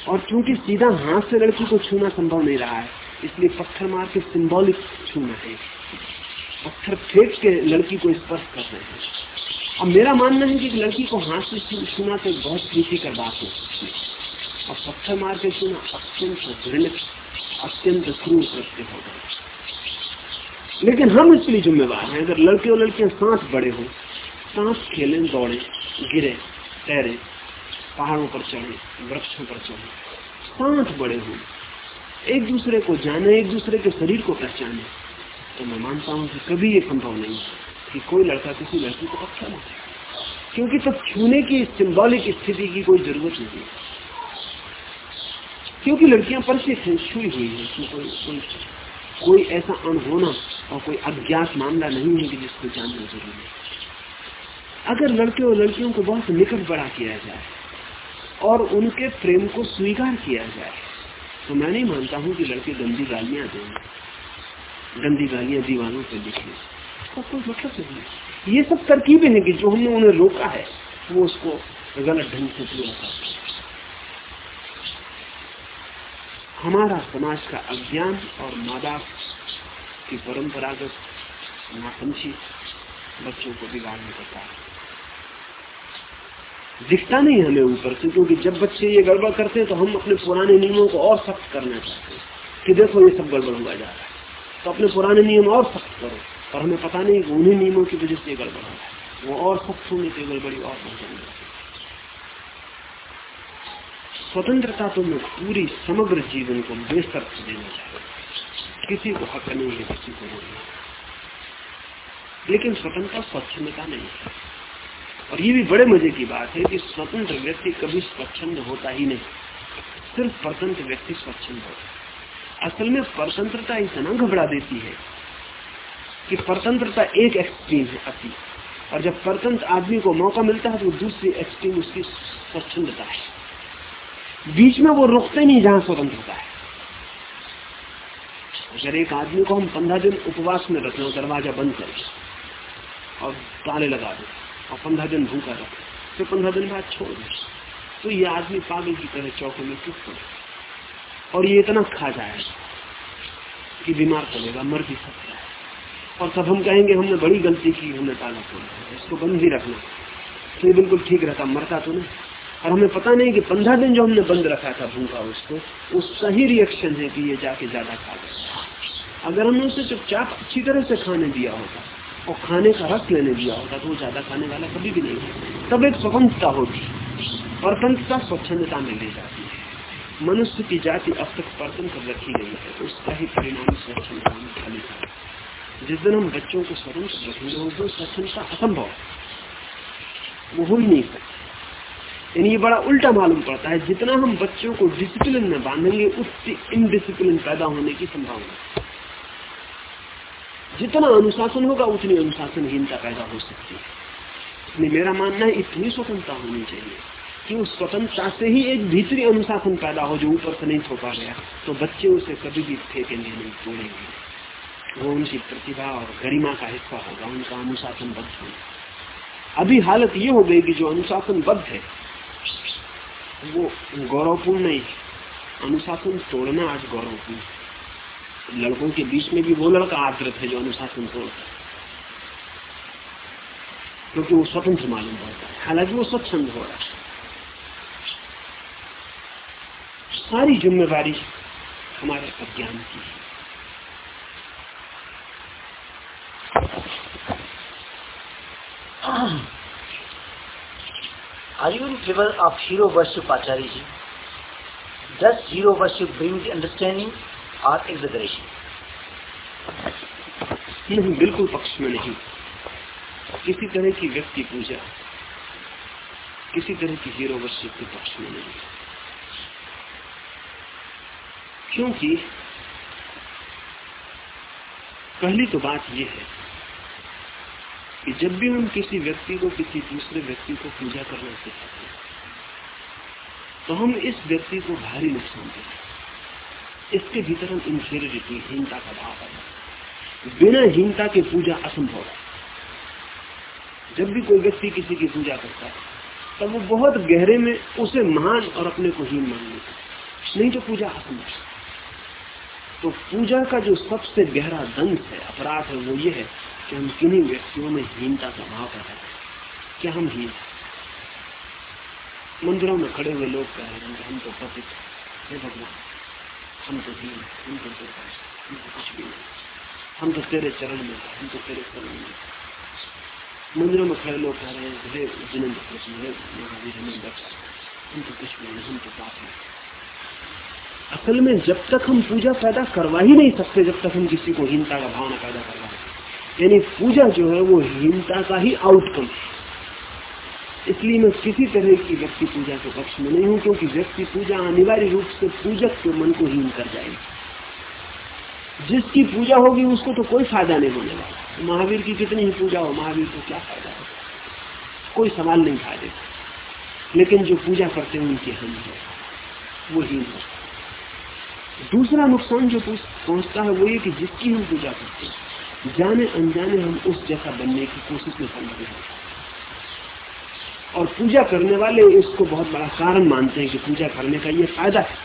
Speaker 2: और चूँकि सीधा हाथ से लड़की को छूना संभव नहीं रहा है, इसलिए पत्थर मार के सिंबॉलिक छूना है। पत्थर फेंक के लड़की को स्पर्श कर रहे हैं। और मेरा मानना है कि लड़की को हाथ से छूना तो बहुत प्रीति कर बात हो है। और पत्थर मार के छूना अत्यंत घृणित, अत्यंत क्रूर कृत्य होगा लेकिन हम इसके लिए जिम्मेवार हैं। अगर लड़के और लड़कियाँ साथ बड़े हों सांस खेलें, दौड़े, गिरे, तैरे, पहाड़ों पर चढ़े, वृक्षों पर चढ़े, सांस बड़े हों। एक दूसरे को जाने, एक दूसरे के शरीर को पहचाने। तो मैं मानता हूँ कि कभी ये संभव नहीं कि कोई लड़का किसी लड़की को नहीं क्योंकि तब छूने की सिंबॉलिक स्थिति की कोई ज़रूरत नहीं क्योंकि लड़कियाँ परिचित हैं छुई हुई है, उसमें कोई कोई कोई ऐसा अनहोना और कोई अज्ञात मामला नहीं है कि जिसको जानना ज़रूरी है। अगर लड़के और लड़कियों को बहुत निकट बड़ा किया जाए और उनके प्रेम को स्वीकार किया जाए तो मैं नहीं मानता हूँ कि लड़के गंदी गालियाँ देंगे गंदी गालियाँ दीवानों पे लिखे। इसका कोई मतलब नहीं ये सब तरकीबें हैं कि जो हमने उन्हें रोका है, वो उसको गलत ढंग से पूरा करते हमारा समाज का अज्ञान और माँ बाप की परंपरागत नासमझी बच्चों को बिगाड़ने का कारण दिखता नहीं हमें ऊपर से, क्योंकि जब बच्चे ये गड़बड़ करते हैं तो हम अपने पुराने नियमों को और सख्त करना चाहते हैं। कि देखो ये सब गड़बड़ हुआ जा रहा है। तो अपने पुराने नियम और सख्त करो। और हमें पता नहीं कि उन्हीं नियमों की वजह से गड़बड़ हो वो और सख्त होने की गड़बड़ी और बढ़ जाएँगे। स्वतंत्रता तो मैं पूरी समग्र जीवन को बेसर्त देना चाहिए किसी को हक नहीं है, किसी को नहीं लेकिन स्वतंत्रता स्वच्छंदता नहीं है। और ये भी बड़े मज़े की बात है कि स्वतंत्र व्यक्ति कभी स्वच्छंद होता ही नहीं। सिर्फ़ परतंत्र व्यक्ति स्वच्छंद होता असल में परतंत्रता इतना घबरा देती है कि परतंत्रता एक एक्सट्रीम है अति। और जब परतंत्र आदमी को मौका मिलता है तो दूसरी एक्सट्रीम उसकी स्वच्छंदता है। बीच में वो रुकते नहीं जहाँ स्वतंत्रता है। अगर एक आदमी को हम पंद्रह दिन उपवास में रखें दरवाज़ा बंद करें और ताले लगा दें और पंद्रह दिन भूखा रखे फिर पंद्रह दिन बाद छोड़ दे। तो ये आदमी पागल की तरह चौके में चुप पड़े। और ये इतना खा जाए कि बीमार पड़ेगा, मर भी सकता है। और तब हम कहेंगे, हमने बड़ी गलती की, हमने ताला खोला इसको बंद ही रखना। तो ये बिल्कुल ठीक रहता, मरता तो नहीं। और हमें पता नहीं कि पंद्रह दिन जो हमने बंद रखा था भूखा, उसको उसका ही रिएक्शन है कि ये जाके ज़्यादा खा गया। अगर हमने उसे चुपचाप अच्छी तरह से खाने दिया होता और खाने का रस लेने दिया होता तो ज़्यादा खाने वाला कभी भी नहीं तब एक स्वतंत्रता होती परतंत्रता स्वच्छंदता में ले जाती है। मनुष्य की जाति अब तक परतंत्र रखी गई है तो उसका ही परिणाम स्वच्छंदता में जिस दिन हम बच्चों को स्वतंत्र रखेंगे, उस दिन स्वच्छंदता असंभव वो हो ही नहीं सकती। यानी ये बड़ा उल्टा मालूम पड़ता है, जितना हम बच्चों को डिसिप्लिन में बांधेंगे उतनी इनडिसिप्लिन पैदा होने की संभावना जितना अनुशासन होगा, उतनी अनुशासनहीनता पैदा हो सकती है। इसलिए मेरा मानना है, इतनी स्वतंत्रता होनी चाहिए कि उस स्वतंत्रता से ही एक भीतरी अनुशासन पैदा हो जो ऊपर से नहीं थोपा गया। तो बच्चे उसे कभी भी फेंकेंगे नहीं, तोड़ेंगे वो उनकी प्रतिभा और गरिमा का हिस्सा होगा, उनका अनुशासन होगा। अभी हालत ये हो गई कि जो अनुशासन बद्ध है, वो गौरवपूर्ण नहीं अनुशासन तोड़ना आज गौरवपूर्ण लड़कों के बीच में भी वो लड़का आदृत है जो अनुशासन तोड़ता है। क्योंकि वो स्वतंत्र मालूम पड़ता है। हालाँकि वो स्वच्छंद हो रहा है। सारी जिम्मेवारी हमारे अज्ञान की है।
Speaker 1: Are you in favor of hero worship, Acharya ji? Does hero worship bring understanding or exaggeration?
Speaker 2: नहीं, बिल्कुल पक्ष में नहीं। किसी तरह की व्यक्ति पूजा, किसी तरह की हीरो वर्षिप के पक्ष में नहीं। क्योंकि पहली तो बात यह है कि जब भी हम किसी व्यक्ति को, किसी दूसरे व्यक्ति को पूजा करना सिखाते हैं तो हम इस व्यक्ति को भारी नुकसान देते हैं। इसके भीतर हम इंफेरिटी हीनता का भाव है। बिना हीनता के पूजा असंभव है। जब भी कोई व्यक्ति किसी की पूजा करता है, तब वो बहुत गहरे में उसे महान और अपने को हीन मान लेता नहीं तो पूजा असंभव तो पूजा का जो सबसे गहरा दंश है, अपराध है, वो ये है कि हम किन्हीं व्यक्तियों में हीनता का भाव करें क्या हम हीन मंदिरों में खड़े हुए लोग कह रहे हैं हम तो पतित है भगवान। हम तो हीन हम तो बेकार हम तो कुछ भी नहीं। हम तो तेरे चरण में, हम तो तेरे चरण में। मंदिरों में खड़े लोग कह रहे हैं, हे जिनेन्द्र कृष्ण हे महावीर, हमें बचा हम तो कुछ भी नहीं, हम तो पाप है। असल में जब तक हम पूजा पैदा करवा ही नहीं सकते, जब तक हम किसी को हीनता का भावना पैदा करवा यानी पूजा जो है, वो हीनता का ही आउटकम है इसलिए मैं किसी तरह की व्यक्ति पूजा के पक्ष में नहीं हूँ, क्योंकि व्यक्ति पूजा अनिवार्य रूप से पूजक के मन को हीन कर जाएगी। जिसकी पूजा होगी उसको तो कोई फ़ायदा नहीं होने वाला। महावीर की कितनी ही पूजा हो, महावीर को क्या फ़ायदा हो? कोई सवाल नहीं फ़ायदे लेकिन जो पूजा करते हैं, उनकी हानि है। वो हीन हो। दूसरा नुकसान जो पहुँचता है, वो ये कि जिसकी हम पूजा करते हैं जाने अनजाने हम उस जैसा बनने की कोशिश में रहे हैं। और पूजा करने वाले इसको बहुत बड़ा कारण मानते हैं कि पूजा करने का ये फ़ायदा है।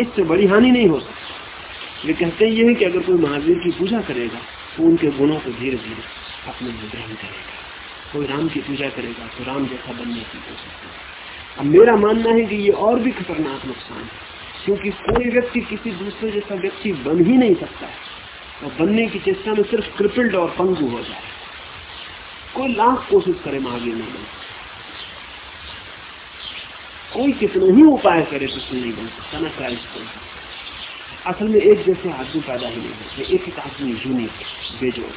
Speaker 2: इससे बड़ी हानि नहीं हो सकती। वे कहते हैं ये है कि अगर कोई महावीर की पूजा करेगा तो उनके गुणों को धीरे धीरे अपने में ग्रहण करेगा। कोई राम की पूजा करेगा तो राम जैसा बनने की कोशिश करेगा। अब मेरा मानना है कि ये और भी खतरनाक नुकसान है, क्योंकि कोई व्यक्ति किसी दूसरे जैसा व्यक्ति बन ही नहीं सकता है। और बनने की चेष्टा में सिर्फ़ क्रिपल्ड और पंगु हो जाए। कोई लाख कोशिश करे महावीर नहीं बन कोई कितना ही उपाय करे तो नहीं बन सकता ना क्राइस्ट बन सकता असल में एक जैसे आदमी पैदा ही नहीं होते, एक एक आदमी यूनिक, बेजोड़।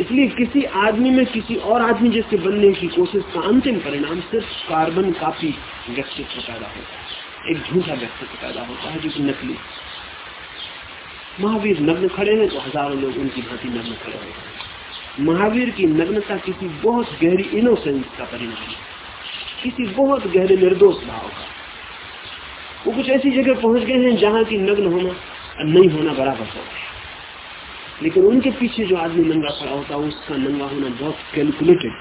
Speaker 2: इसलिए किसी आदमी में किसी और आदमी जैसे बनने की कोशिश का अंतिम परिणाम सिर्फ़ कार्बन कापी व्यक्तित्व पैदा होता है, एक झूठा व्यक्तित्व पैदा होता है जो कि नकली महावीर नग्न खड़े हैं तो हज़ारों लोग उनकी भांति नग्न खड़े होते हैं। महावीर की नग्नता किसी बहुत गहरी इनोसेंस का परिणाम है। किसी बहुत गहरे निर्दोष भाव का। वो कुछ ऐसी जगह पहुँच गए हैं जहाँ की नग्न होना नहीं होना बराबर हो लेकिन उनके पीछे जो आदमी नंगा खड़ा होता है उसका नंगा होना बहुत कैलकुलेटेड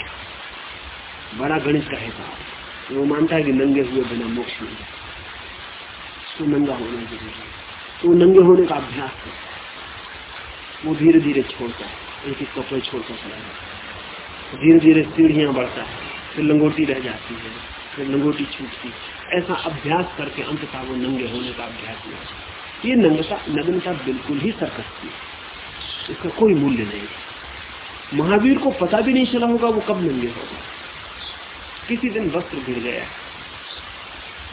Speaker 2: बड़ा गणित का हिसाब वो मानता है कि नंगे हुए बिना मोक्ष नहीं तो नंगा होना ज़रूरी है। तो नंगे होने का अभ्यास करता है। वो धीरे धीरे छोड़ता है। एक एक कपड़े छोड़कर चला जाता है। धीरे धीरे सीढ़ियाँ बढ़ता है। फिर लंगोटी रह जाती है, फिर लंगोटी छूटती ऐसा अभ्यास करके अंततः वो नंगे होने का अभ्यास किया ये नंगता नग्नता बिल्कुल ही सरकती है। इसका कोई मूल्य नहीं। महावीर को पता भी नहीं चला होगा वो कब नंगे होगा किसी दिन वस्त्र गिर गया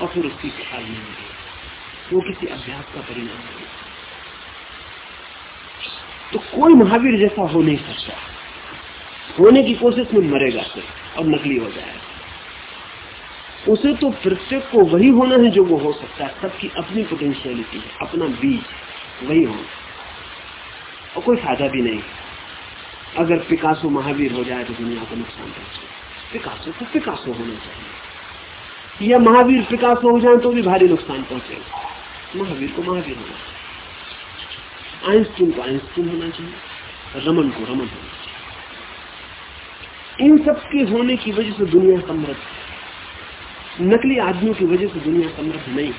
Speaker 2: और फिर उसकी ख्याल नहीं मिली वो किसी अभ्यास का परिणाम नहीं। तो कोई महावीर जैसा हो नहीं सकता। होने की कोशिश में मरेगा फिर और नकली हो जाए। उसे तो प्रत्येक को वही होना है जो वो हो सकता है। सबकी अपनी पोटेंशियलिटी है, अपना बीज वही होना। और कोई फ़ायदा भी नहीं। अगर पिकासो महावीर हो जाए तो दुनिया को नुकसान पहुँचे। पिकासो तो पिकासो होना चाहिए। या महावीर पिकासो हो जाए तो भी भारी नुकसान पहुंचेगा महावीर को महावीर होना चाहिए। आइंस्टीन को आइंस्टीन होना चाहिए। रमन को रमन होना चाहिए। इन सब के होने की वजह से दुनिया समृद्ध नकली आदमियों की वजह से दुनिया समृद्ध नहीं।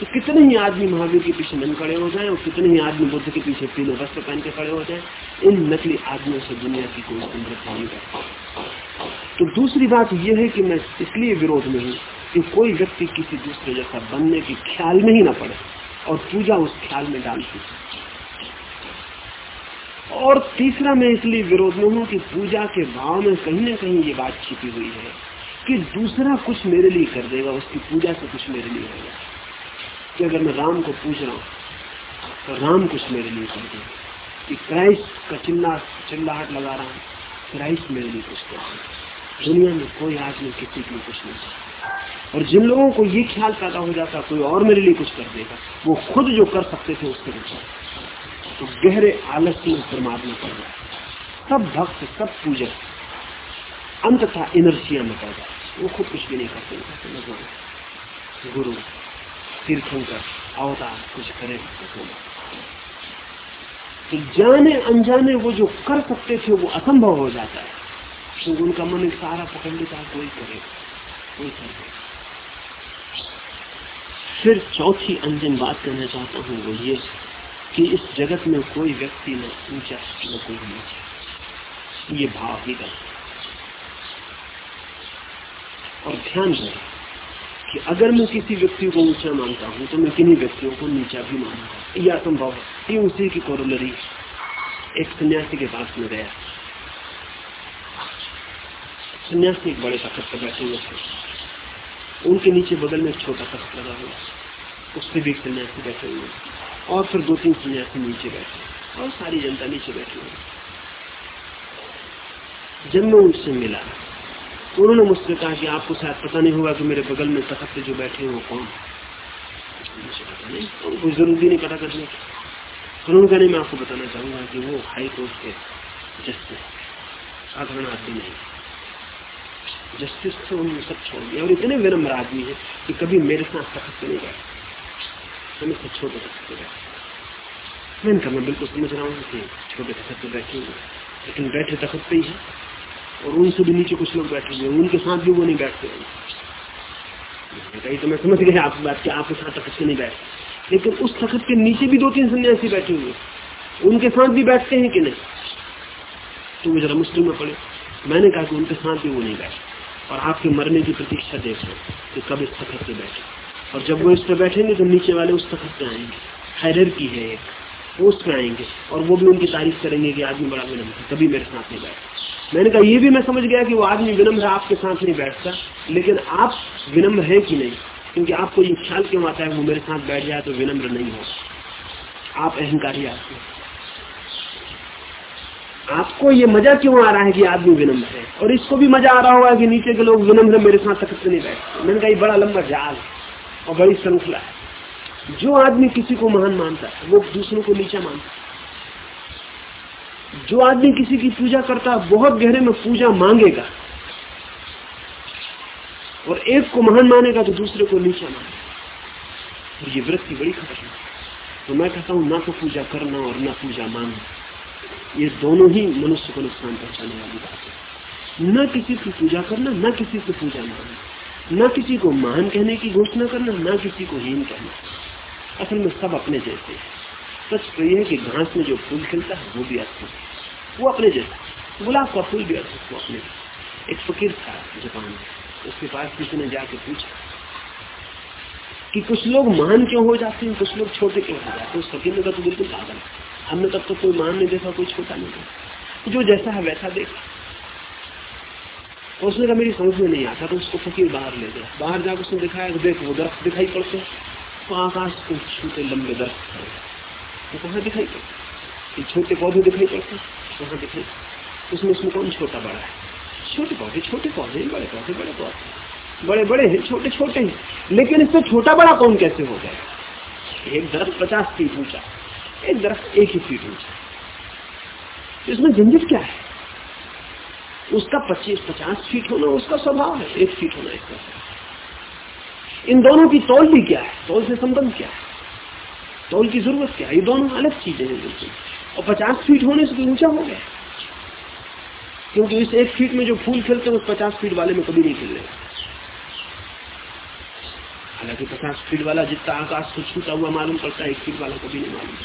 Speaker 2: तो कितने ही आदमी महावीर के पीछे मन खड़े हो जाए और कितने ही आदमी बुद्ध के पीछे पीले वस्त्र पहन के खड़े हो जाए, इन नकली आदमियों से दुनिया की कोई समृद्धि नहीं करता तो दूसरी बात यह है कि मैं इसलिए विरोध में हूँ कि कोई व्यक्ति किसी दूसरे जैसा बनने के ख्याल में ही ना पड़े और पूजा उस ख्याल में डालती और तीसरा मैं इसलिए विरोध में हूँ कि पूजा के भाव में कहीं ना कहीं ये बात छिपी हुई है कि दूसरा कुछ मेरे लिए कर देगा, उसकी पूजा से कुछ मेरे लिए होगा। कि अगर मैं राम को पूछ रहा हूँ तो राम कुछ मेरे लिए कर देगा। कि क्राइस्ट का चिल्ला, चिल्लाहट लगा रहा हूँ, क्राइस्ट मेरे लिए कुछ कर दुनिया में कोई आदमी किसी के लिए कुछ नहीं सकता और जिन लोगों को ये ख्याल पैदा हो जाता कोई और मेरे लिए कुछ कर देगा, वो खुद जो कर सकते थे, उसके लिए तो गहरे आलस्य में परमात्मा पड़ जाए। सब भक्त, सब पूजक, अंततः इनर्सिया में पड़ जाए। वो खुद कुछ भी नहीं करते भगवान, गुरु, तीर्थंकर, अवतार, कुछ करे तो जाने, अनजाने वो जो कर सकते थे, वो असंभव हो जाता है। तो उनका मन सारा पकड़ लेता है कोई करे कोई करे फिर चौथी अंतिम बात करना चाहता हूँ, वो ये कि इस जगत में कोई व्यक्ति न ऊँचा न कोई नीचा ये भाव ही गलत और ध्यान रहे कि अगर मैं किसी व्यक्ति को ऊँचा मानता हूँ तो मैं किन्हीं व्यक्तियों को नीचा भी मानूँगा यह असंभव है। ये उसी की कोरोलरी एक सन्यासी के पास में गया। सन्यासी एक बड़े तखत पर बैठे हुए थे। उनके नीचे बगल में एक छोटा तख्त लगा हुआ। उससे भी एक सन्यासी बैठे हुए और फिर दो तीन सन्यासी नीचे बैठे और सारी जनता नीचे बैठी हुई जब मैं उनसे मिला। उन्होंने मुझसे कहा कि आपको शायद पता नहीं होगा कि मेरे बगल में तखत जो बैठे हैं वो कौन मुझे पता नहीं उनको ज़रूरी नहीं पता करने उन्होंने कहा मैं आपको बताना चाहूँगा कि वो हाई कोर्ट के जस्टिस साधारण आदमी नहीं जस्टिस थे उन्होंने सब छोड़ दिया। और इतने विनम्र आदमी है कि कभी मेरे साथ तखत नहीं बैठे। मैंने सब छोटे तखत पे बैठे मैंने कहा मैं बिल्कुल समझ रहा हूँ कि छोटे तखत पे बैठे हुए लेकिन बैठे तखत पे ही है। और उनसे भी नीचे कुछ लोग बैठे हुए उनके साथ भी वो नहीं बैठते तो मैं समझ गया आपकी बात कि आपके साथ तखत से नहीं बैठते। लेकिन उस तखत के नीचे भी दो तीन सन्यासी बैठे हुए उनके साथ भी बैठते हैं कि नहीं? तो वो जरा मुश्किल में पड़े। मैंने कहा कि उनके साथ भी वो नहीं बैठे और आपके मरने की प्रतीक्षा देख रहे कि कब इस तखत पे बैठे। और जब वो इस पे बैठेंगे तो नीचे वाले उस तखत पे आएँगे। हैरर की है एक। वो उस पे आएँगे और वो भी उनकी तारीफ़ करेंगे कि आदमी बड़ा विनम्र है कभी मेरे साथ नहीं बैठा। मैंने कहा, ये भी मैं समझ गया कि वो आदमी विनम्र आपके साथ नहीं बैठता। लेकिन आप विनम्र है कि नहीं? क्योंकि आपको ये ख्याल क्यों आता है, वो मेरे साथ बैठ जाए तो विनम्र नहीं हो? आप अहंकारी आदमी आपको ये मज़ा क्यों आ रहा है कि आदमी विनम्र है? और इसको भी मज़ा आ रहा होगा कि नीचे के लोग विनम्र मेरे साथ तक नहीं बैठते। मैंने कहा बड़ा लंबा जाल और बड़ी श्रृंखला है। जो आदमी किसी को महान मानता है, वो दूसरों को नीचा मानता है। जो आदमी किसी की पूजा करता है, बहुत गहरे में पूजा मांगेगा। और एक को महान मानेगा तो दूसरे को नीचा मानेगा। और ये वृत्ति बड़ी खतरनाक तो मैं कहता हूँ, ना तो पूजा करना और ना पूजा मांगना। ये दोनों ही मनुष्य को नुकसान पहुँचाने वाली बात है। न किसी की पूजा करना, न किसी से पूजा मानना न किसी को महान कहने की घोषणा करना, न किसी को हीन कहना। असल में सब अपने जैसे सच तो यह है कि घास में जो फूल खिलता है, वो भी अद्भुत वो अपने जैसा गुलाब का फूल भी अद्भुत वो अपने एक फकीर था जापान में। उसके पास किसी ने जाके पूछा कि कुछ लोग महान क्यों हो जाते हैं? कुछ लोग छोटे क्यों हो जाते हैं? उस फकीर ने कहा तो बिल्कुल पागल हमने तब तक कोई महान नहीं देखा, कोई छोटा नहीं देखा। जो जैसा है वैसा देख। उसने कहा, मेरी समझ में नहीं आता तो उसको फकीर बाहर ले गया। बाहर जाकर उसने दिखाया देख, वो दरख्त दिखाई पड़ते तो आकाश को छूटे लंबे दरख्त तो कहा दिखाई पड़ते छोटे पौधे दिखाई पड़ते वहाँ दिखाई उसमें उसमें कौन छोटा बड़ा है? छोटे पौधे छोटे पौधे बड़े पौधे बड़े पौधे बड़े बड़े हैं, छोटे छोटे हैं। लेकिन इससे छोटा बड़ा कौन कैसे हो गया एक दरख्त पचास फीट ऊँचा, एक दरख्त एक ही फीट ऊँचा। इसमें झंझट क्या है? उसका पच्चीस पचास फीट होना उसका स्वभाव है, एक फीट होना इसका इन दोनों की तौल भी क्या है? तौल से संबंध क्या है? तौल की ज़रूरत क्या है? ये दोनों अलग चीज़ें हैं बिल्कुल। और पचास फीट होने से ऊँचा हो गया? क्योंकि इस एक फीट में जो फूल खिलते हैं, उस पचास फीट वाले में कभी नहीं खिल रहे हालाँकि पचास फीट वाला जितना आकाश को छूटा हुआ मालूम पड़ता है, एक फीट वाला कभी नहीं मालूम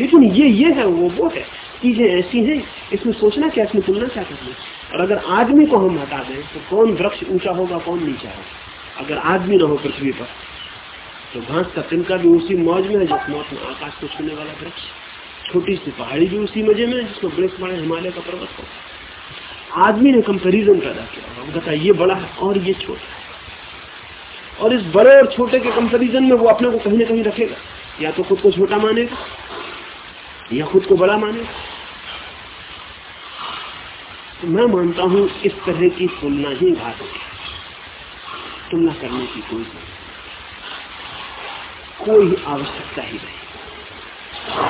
Speaker 2: लेकिन ये ये है, वो वो है। चीज़ें ऐसी हैं, इसमें सोचना क्या, इसमें तुलना क्या करना और अगर आदमी को हम हटा दें तो कौन वृक्ष ऊँचा होगा, कौन नीचा होगा? अगर आदमी ना हो पृथ्वी पर तो घास का तिनका भी उसी मौज में है, जिस मौत में आकाश को छूने वाला वृक्ष। छोटी सी पहाड़ी भी उसी मज़े में जिसको बड़े हिमालय का पर्वत हो। आदमी ने कंपेरिजन पैदा किया हम कहता ये बड़ा है और ये छोटा है। और इस बड़े और छोटे के कंपेरिजन में वो अपने को कहीं ना कहीं रखेगा। या तो खुद को छोटा मानेगा, या खुद को बड़ा माने तो मैं मानता हूँ, इस तरह की तुलना ही घातक है। तुलना करने की कोई कोई आवश्यकता ही नहीं।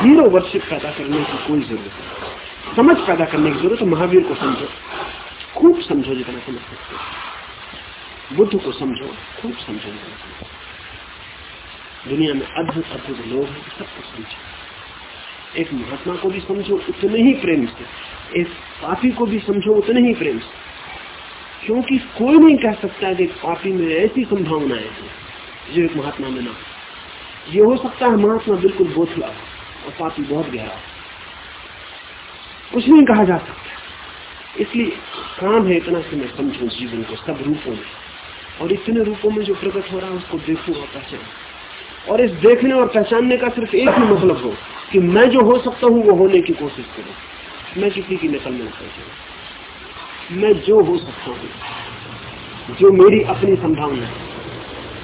Speaker 2: ज़ीरो वर्षिप पैदा करने की कोई ज़रूरत नहीं। समझ पैदा करने की ज़रूरत महावीर को समझो। खूब समझो जितना समझ सकते बुद्ध को समझो, खूब समझो जितना दुनिया में अद्भुत अद्भुत लोग हैं सबको समझो। एक महात्मा को भी समझो, उतने ही प्रेम से। एक पापी को भी समझो, उतने ही प्रेम से। क्योंकि कोई नहीं कह सकता कि पापी में ऐसी संभावनाएँ हैं, जो एक महात्मा में ना ये हो सकता है महात्मा बिल्कुल बोथला और पापी बहुत गहरा कुछ नहीं कहा जा सकता। इसलिए काम है इतना कि मैं समझू जीवन को सब रूपों में। और इतने रूपों में जो प्रकट हो रहा है, उसको देखू और पहचान। और इस देखने और पहचानने का सिर्फ़ एक ही मतलब हो कि मैं जो हो सकता हूँ वो होने की कोशिश करूँ। मैं किसी की नकल नहीं कर मैं जो हो सकता हूँ, जो मेरी अपनी संभावना है,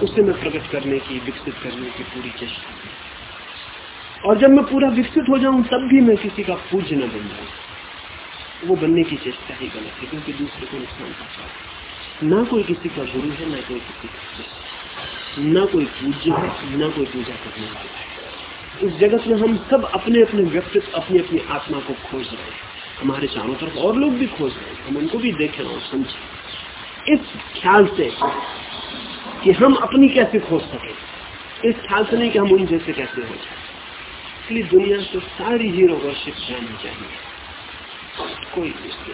Speaker 2: उसे मैं प्रकट करने की, विकसित करने की पूरी चेष्टा और जब मैं पूरा विकसित हो जाऊँ, तब भी मैं किसी का पूज्य न बन जाऊँ। वो बनने की चेष्टा ही गलत है, क्योंकि दूसरे को नुकसान पहुँचा ना कोई किसी का गुरु है, ना कोई किसी का ना कोई पूज्य है, ना कोई पूजा करने वाला है। इस जगत में हम सब अपने अपने व्यक्तित्व अपनी अपनी आत्मा को खोज रहे हैं। हमारे चारों तरफ़ और लोग भी खोज रहे हैं। हम उनको भी देख रहे हो समझे इस ख्याल से कि हम अपनी कैसे खोज सके? इस ख्याल से नहीं कि हम उन जैसे कैसे हो जाए। इसलिए दुनिया से सारी हीरो वर्षिप जानी चाहिए। कोई इसके